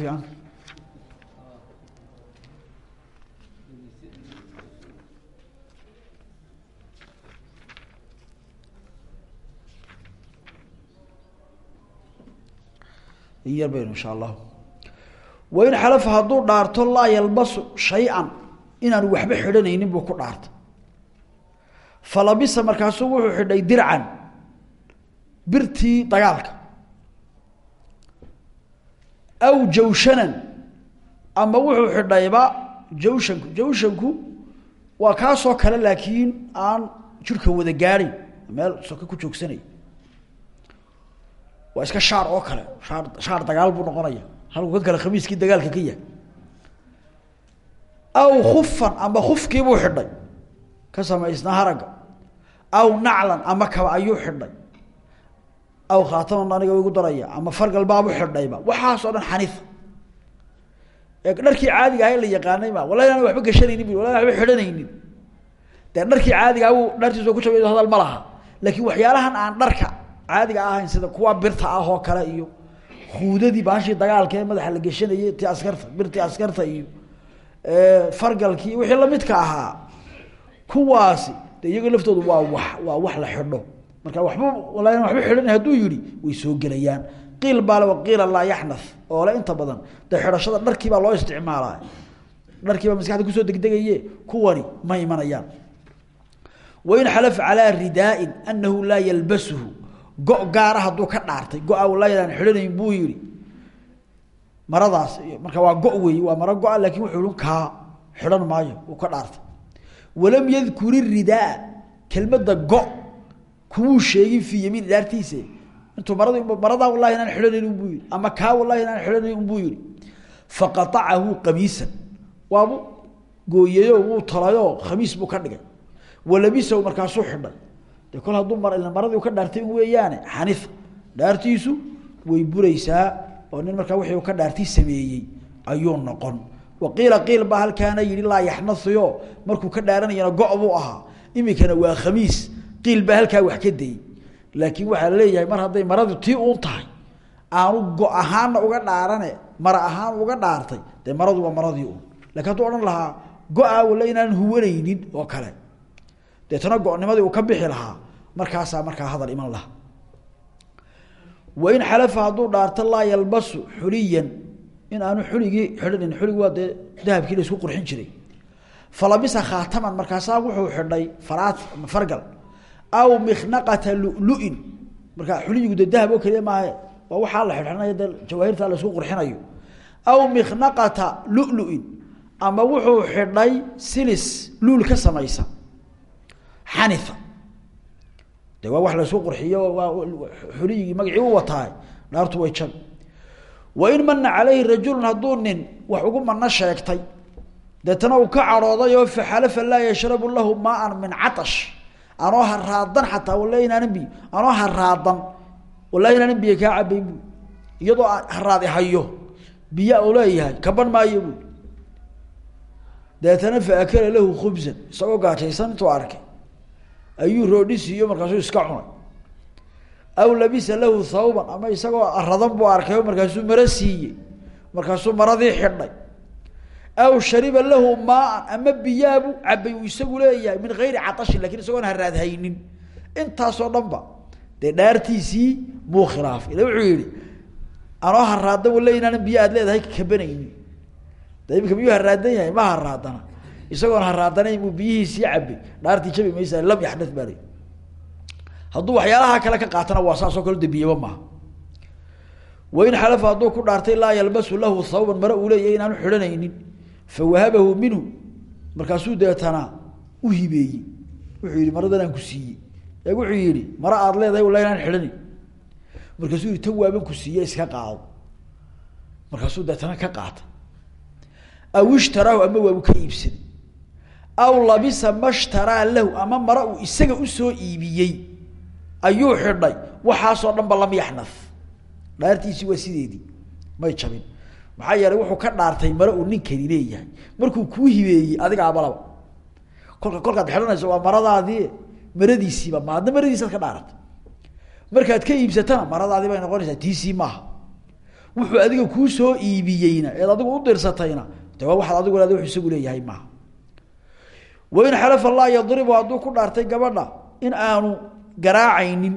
A: in yar baynu insha allahu. Wain xalafa hadduu dhaarto laa yalbasu shay-an inaanu waxba xidhanaynin buu ku dhaartay falabisa markaasuu wuxuu xidhay dircan birtii dagaalka. Aw jawshanan ama wuxuu xidhayba jawshanku. Jawshanku waa kaasoo kale laakiin aan jirka wada gaadhayn meel soka ku joogsanay waa iska shaar oo kale. Shaar shaar dagaal buu noqonaya. Halkuu ka kale khamiiskii dagaalka ka yahay. Aw kufan ama kufkiibuu xidhay. Ka samaysnaa haragga. Aw naclan ama kaba ayuu xidhay. Aw khaataman aniga igu daraya. Ama fargal baabu xidhayba. Waxaasoo dhan xanifa dharkii caadiga aha la yaqaanay ma. Wallahi inaan waxba gashanaynin bu wallahi waxba xidhanaynin. Dharkii caadiga ah uu dhaartiisa ku jabay hadal ma laakiin waxyaalahan aan dharka caadiga ahayn sida kuwa birta ah oo kale iyo huudadii baashii dagaalka ee madaxa la geshanayay ti askarta birtii askarta iyo fargalkii wixii lamidka ahaa. Kuwaasi de iyago laftoodu waa wax waa wax la xidho. Marka waxba wallahi inaan waxba xidhan hadduu yihi way soo gelayaan. Qiil baale waqiila laa yaxnath oo le inta badan. Dee xidhashada dharkii baa loo isticmaalaa. Dharkii baa maskaxda ku soo degdegaye kuwani ma imanayaan. Wain xalafa calaa ridaain anahu laa yalbasuhu go gaara hadduu ka dhaartay. Go-a wallahi aan xidhanayn buu yihi maradaas marka waa go weey waa maro go-a laakiin wuxuu kaa xidhan maayo uu ka dhaartay. Walam yadkur iridaa kelmadda go kumuu sheegin fii yamiin dhaartiise intuu maradi maradaa wallahi inaan xidhanayn unbuu yihi ama kaa wallahi inaan xidhanayn unbuu yihi faqaacahu qamiisan. Waabu gooyeyo wuu talayoo khamiis buu ka dhigay. Walabisahu markaasuu xidhay de kol hadduu mar maradii ka dhaartay weeyaane xanifa dhaartiisu way buraysaa oo nin markaa wixii ka dhaartay sameeyey ayuu noqon. Waqiila qiil baa halkaana yihi laa yaxnathiyo markuu ka dhaaranayana go- buu ahaa. Iminkana waa khamiis. Qiil baa halkaa wax ka dayey laakiin waxaa la leeyahay mar hadday maradu tii uun tahay aanu go ahaanna uga dhaarane mara ahaan uga dhaartay dee maradu waa maradii uun laakiin hadduu odhan lahaa go-a walla inaan huwanaynin oo kale deetana go-nimadii uu ka bixi lahaa markaasaa markaa hadal iman laha wain xalafa hadduu dhaarto laa yalbasu xuliyan in aanu xuligii xidhanin xulig waa dee isku qurxin jiray. Falabisa khaataman markaasaa wuxuu xidhay faraat fargal. Aw mikhnaqata lulu-in markaa xuliyigu dee dahab oo keliya maahe waa waxaa la xidhxidhanayo jawaahirta la isku qurxinayo. Aw mikhnaqata lulu-in ama wuxuu xidhay silis luul ka samaysa xanifa. De waa wax laysu qurxiyo waa xuliyigii magacii u wataay dhaartu way jabi wain mana calayhi rajulun hadduu nin wax ugu mano sheegtay deetana uu ka cadhooday oo faxalafa laa yashrabu lahu maaan min catash anoo haraadan xataa wallahi inaanan biyo anoo haraadan wallahi inaanan biyo kaa cabayn bu iyadoo hayo biya u kaban maayo bu deetana fa akala lahu khubsan isagoo gaajaysan intuu arkay ayuu roodhi siiyo markaasuu iska cunay. Aw labisa lahu thawban ama isagoo aradan buu arkay markaasuu maro siiyey markaasuu maradii xidhay. Aw shariba lahu maaan ama biyaabu cabay uu isagu leeyahay min gayri catashin laakiin isagoon haraad haynin intaasoo dhan ba dee dhaartiisii buu khilaafay ila wuxuu yihi anoo haraadan walla inaanan biyo aad leedahay kabanaynin. De imika miyuu haraadan yahay? Ma haraadana isagoon haraadanayn buu biyihiisii cabay dhaartii jabi maysa lam yaxdat baa hadduu waxyaalaha kale ka qaatana waa saasoo kale dembiyaba maaha wain xalafa hadduu ku dhaartay laa yalbasu lahu hawban mare uu leeyahy inaanu xidhanaynin. Fawahabahu minhu. Markaasuu deetana u hibeeyey. Wuxuu yihi maradan aan ku siiyey. Ee wuxuu yihi mare aad leedahay wala inaan xidhanayn markaasuu yihi tan waaban ku siiye iska aw labisa ma shtaraa lahu ama mare uu isaga u soo iibiyey ayuu xidhay. Waxaasoo dhan ba lam yaxnaf. Dhaartiisii waa sideedii. May jabin. Maxaa yeelay wuxuu ka dhaartay mare uu ninkani leeyahay. Markuu kuu hibeeyey adiga abalaba kolka kolkaad xidhanayso waa maradaadii maradiisiiba ma maradiisaad ka dhaaratay markaad ka iibsatana maradaadii bay noqonaysaa tiisii maaha. Wuxuu adiga kuu soo iibiyeyna eed adigu u dirsatayna de waa waxaad adigu leeda wuxuu isagu leeyahay maaha wain xalafa laa yadribu hadduu ku dhaartay gabadha in aanu garaacaynin.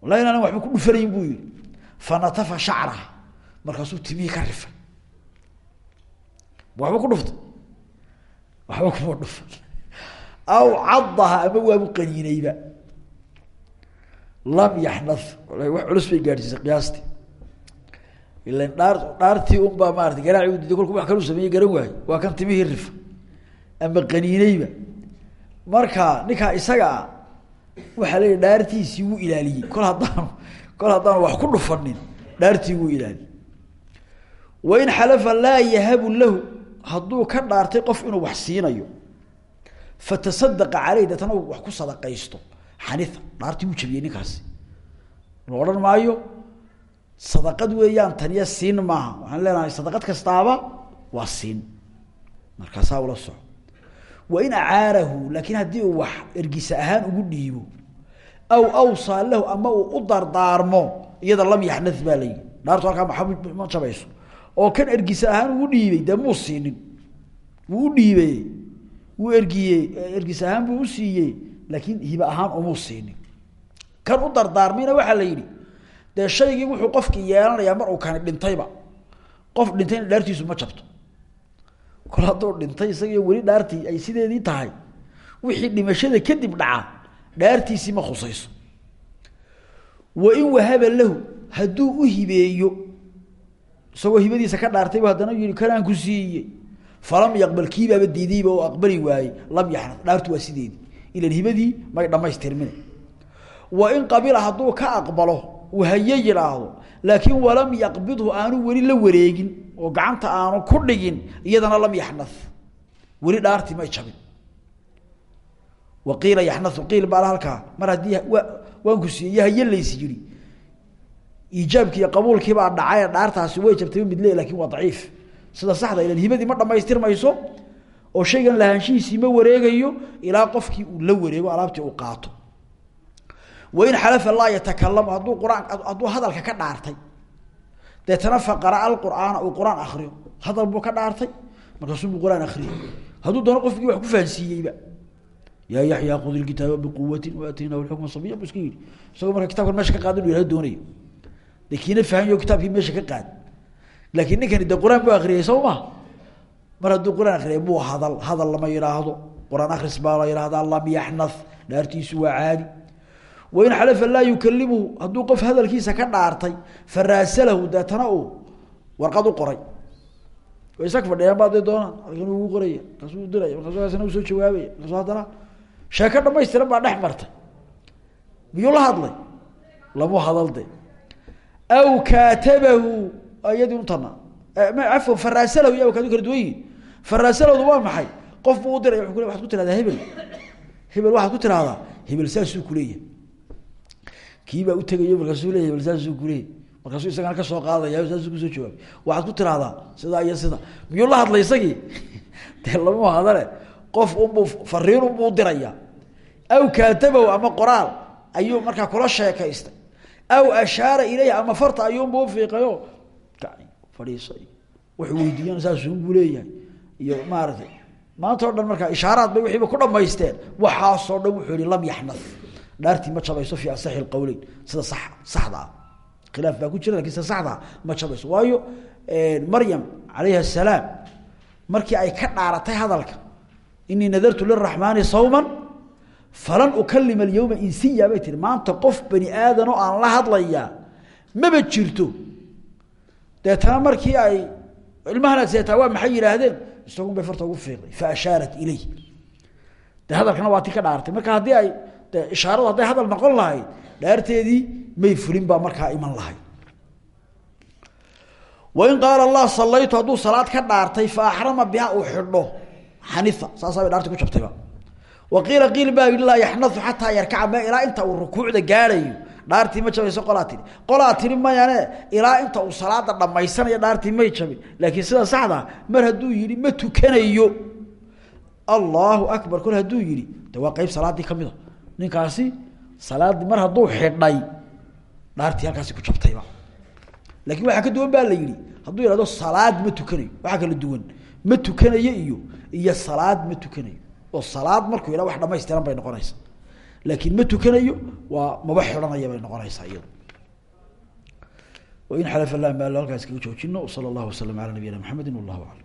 A: Wallahi inaanan waxba ku dhufanayn buu yihi fanatafa shacraha markaasuu timihii ka rifay. Waxba ku dhuftay. Waxba kuma dhufan aw cadaha ama waabu qaniinayba lam yaxnaf wax culus bay gaadhsiisay ilan dhaar dhaartii unbaa maarata garaaci u diiday kolku wax kalu sameeyey garan waaye. Waa kan timihii rifa ama qaniinayba marka ninkaa isaga a waxaa leeyahy dhaartiisii wuu ilaaliyey. Kol haddaanu kol wax ku dhufanin dhaartii wuu ilaaliyey. Wain xalafa laa yahabu lahu hadduu ka dhaartay qof inuu wax siinayo fatasadaqa caleyh deetana wax ku sadaqaysto xania dhaartii wuu jabiyey ninkaasi. La maayo sadaqad weeyaan taniya siin maaha. Waxaan leenahay sadaqad kastaaba waa siin. Markaasaa ula soco. Wain acaarahu laakiin haddii uu wax ergisa ahaan ugu dhiibo aw awsaa lahu ama uu u dardaarmo iyada lam yaxnad baa layihi dhaartu halkaa maa ma jabayso. Oo kan ergisa ahaan ugu dhiibay dee muu siinin? Wuu u dhiibey wuu ergiyey. Ergis ahaan buu usiiyey laakiin hibe ahaan umuu siinin. Kan u dardaarmayna waxaa la yidhi dee shaygii wuxuu qofkii yeelanayaa mar uu kani dhintayba. Qof dhintayna dhaartiisu ma jabto. Kol hadduu dhintay isagiyo weli dhaartii ay sideedii tahay wixii dhimashada kadib dhaca dhaartiisii ma khusayso. Wain wahaba lahu hadduu u hibeeyo isagoo hibadiisa ka dhaartaybu haddana yihi kanaan ku siiyey. Falam yaqbal kiibaaba diidayba oo aqbali waayey lam yaxnad. Dhaartu waa sideedii. Ilan hibadii may dhamaystirmine wain qabila hadduu ka aqbalo uu haye yidhaahdo laakiin walam yaqbidhu aanu weli la wareegin oo gacanta aanu ku dhigin iyadana lam yaxnad weli dhaartii may jabin. Waqiila yaxnau qiil baala halkaa. Mar haddii waan ku siiyey haye lays yidhi iijaabkii iyo qabuulkiibaa dhacay dhaartaasi way jabtay mid le laakiin waa daciif. Sida saxda ilan hibadii ma dhamaystirmayso oo shaygan lahaanshihiisii ma wareegayo ilaa qofkii uu la wareego alaabtii uu qaato wain xalafa laa yatakalamu hadduu quraan hadduu hadalka ka dhaartay. Deetana faqara alqur'aana uu qur'aan akriyo hadal buu ka dhaartay markaasuu buu qur'aan akriyay hadduu doono qofkii wax ku fahansiiyeyba. Yaa yaxyaa khud ilkitaaba biquwatin waataynahu lxukma sabiya bu iska yidhi. Isagoo marka kitabkan meesha ka qaada inu yihah doonayo. De kiina fahanyo kitaabkii meesha ka qaad. Laakiin ninkani de qur'aan buu akriyay soo ma? Mar hadduu qur'aan akriyay muu hadal hadal lama yidhaahdo qur'aan akris lam yaxnad dhaartiisu waa caadi wain xalafa laa yukalimuhu hadduu qof hadalkiisa ka dhaartay faraasalahu deetana uu warqad u qoray way isag fadhiyaan ba aday doonaan halkan ugu qoraya markaasuu diraya markaasu kaasna u soo jawaabaya markaasu haddana sheeko dhamaystiran baa dhex martay miyuu la hadlay lamu hadal de aw kaatabahu iyadii untana afwan faraasalahu iyo awkaadu kala duwan yihiin faraasalahdu waa maxay qof buu u diray waxad ku hebel waxaad ku tirahdaa hebel kiibaa utegayo markaasuu leeyahy hebel saasuu kuleeyahy markaasuu isagana ka soo qaadaya saasuu ku soo jawaabay waxaad ku tirahdaa sidaa iyo sida miyuu la hadlay isagii? Dee lama hadale qof unbuu fariin unbuu diraya. Aw kaatabahu ama qoraal ayuu markaa kula sheekaystay. Aw ashaara ilayhi ama farta ayuunba ufiiqayo fadhiisa wuxuu weydiiyaan saasunbuu leeyahay. Iyo maaratay maanta dhan markaa ishaaraad bay wiiiba ku dhamaysteen waxaasoo dhan wuxuu yihi lam yaxnad dhaartii ma jabayso fi asaxi lqowleyn sida sa saxda. Ah khilaaf baa ku jira laakiin sida saxdaa ma jabayso. Waayo maryam calayhi asalaam markii ay ka dhaaratay hadalka inii nadartu liraxmaani sawman falan ukalima alyawma insiya bay tihi maanta qof bani aadan oo aan la hadlayaa maba jirto. Deetana markii ay ilmahan agseetaa waa maxay yidhaahdeen? Isagun bay farta ugu fiiqday fa ashaarat ilay de hadalkana waa ti ka dhaartay marka haddii ay de ishaaradu hadday hadal noqon lahayd dhaarteedii may fulin baa markaa iman lahayd wain qaala allah salaytu hadduu salaad ka dhaartay fa axrama biha uu xidho xanifa saasaa bay dhaarti ku jabtayba wa qiila qiil baa yidhi laa yaxnau xataa yarkaca ma ilaa inta uu rukuucda gaadhayo. Dhaartii ma jabayso qolaa tiri. Qolaa tiri mayane ilaa inta uu salaada dhammaysanayo dhaartii may jabin laakiin sida saxda mar hadduu yidhi ma tukanayo. Mida ninkaasi salaaddii mar hadduu xidhay dhaartii halkaasi ku jabtayba laakiin waxaa ka duwan baa la yidhi hadduu yihahdo salaad ma tukanayo waxaa kala duwan. Ma tukanayo iyo iyo salaad ma tukanayo. Oo salaad markuu yidhah wax dhamaystiran bay noqonaysaa. Laakiin ma tukanayo waa maba xidhanaya bay noqonaysaa iyado wain xalafa lah maalo halkaas kaga joojino sala allahu wasalam calaa nabiyina maxamedi wallahu aclam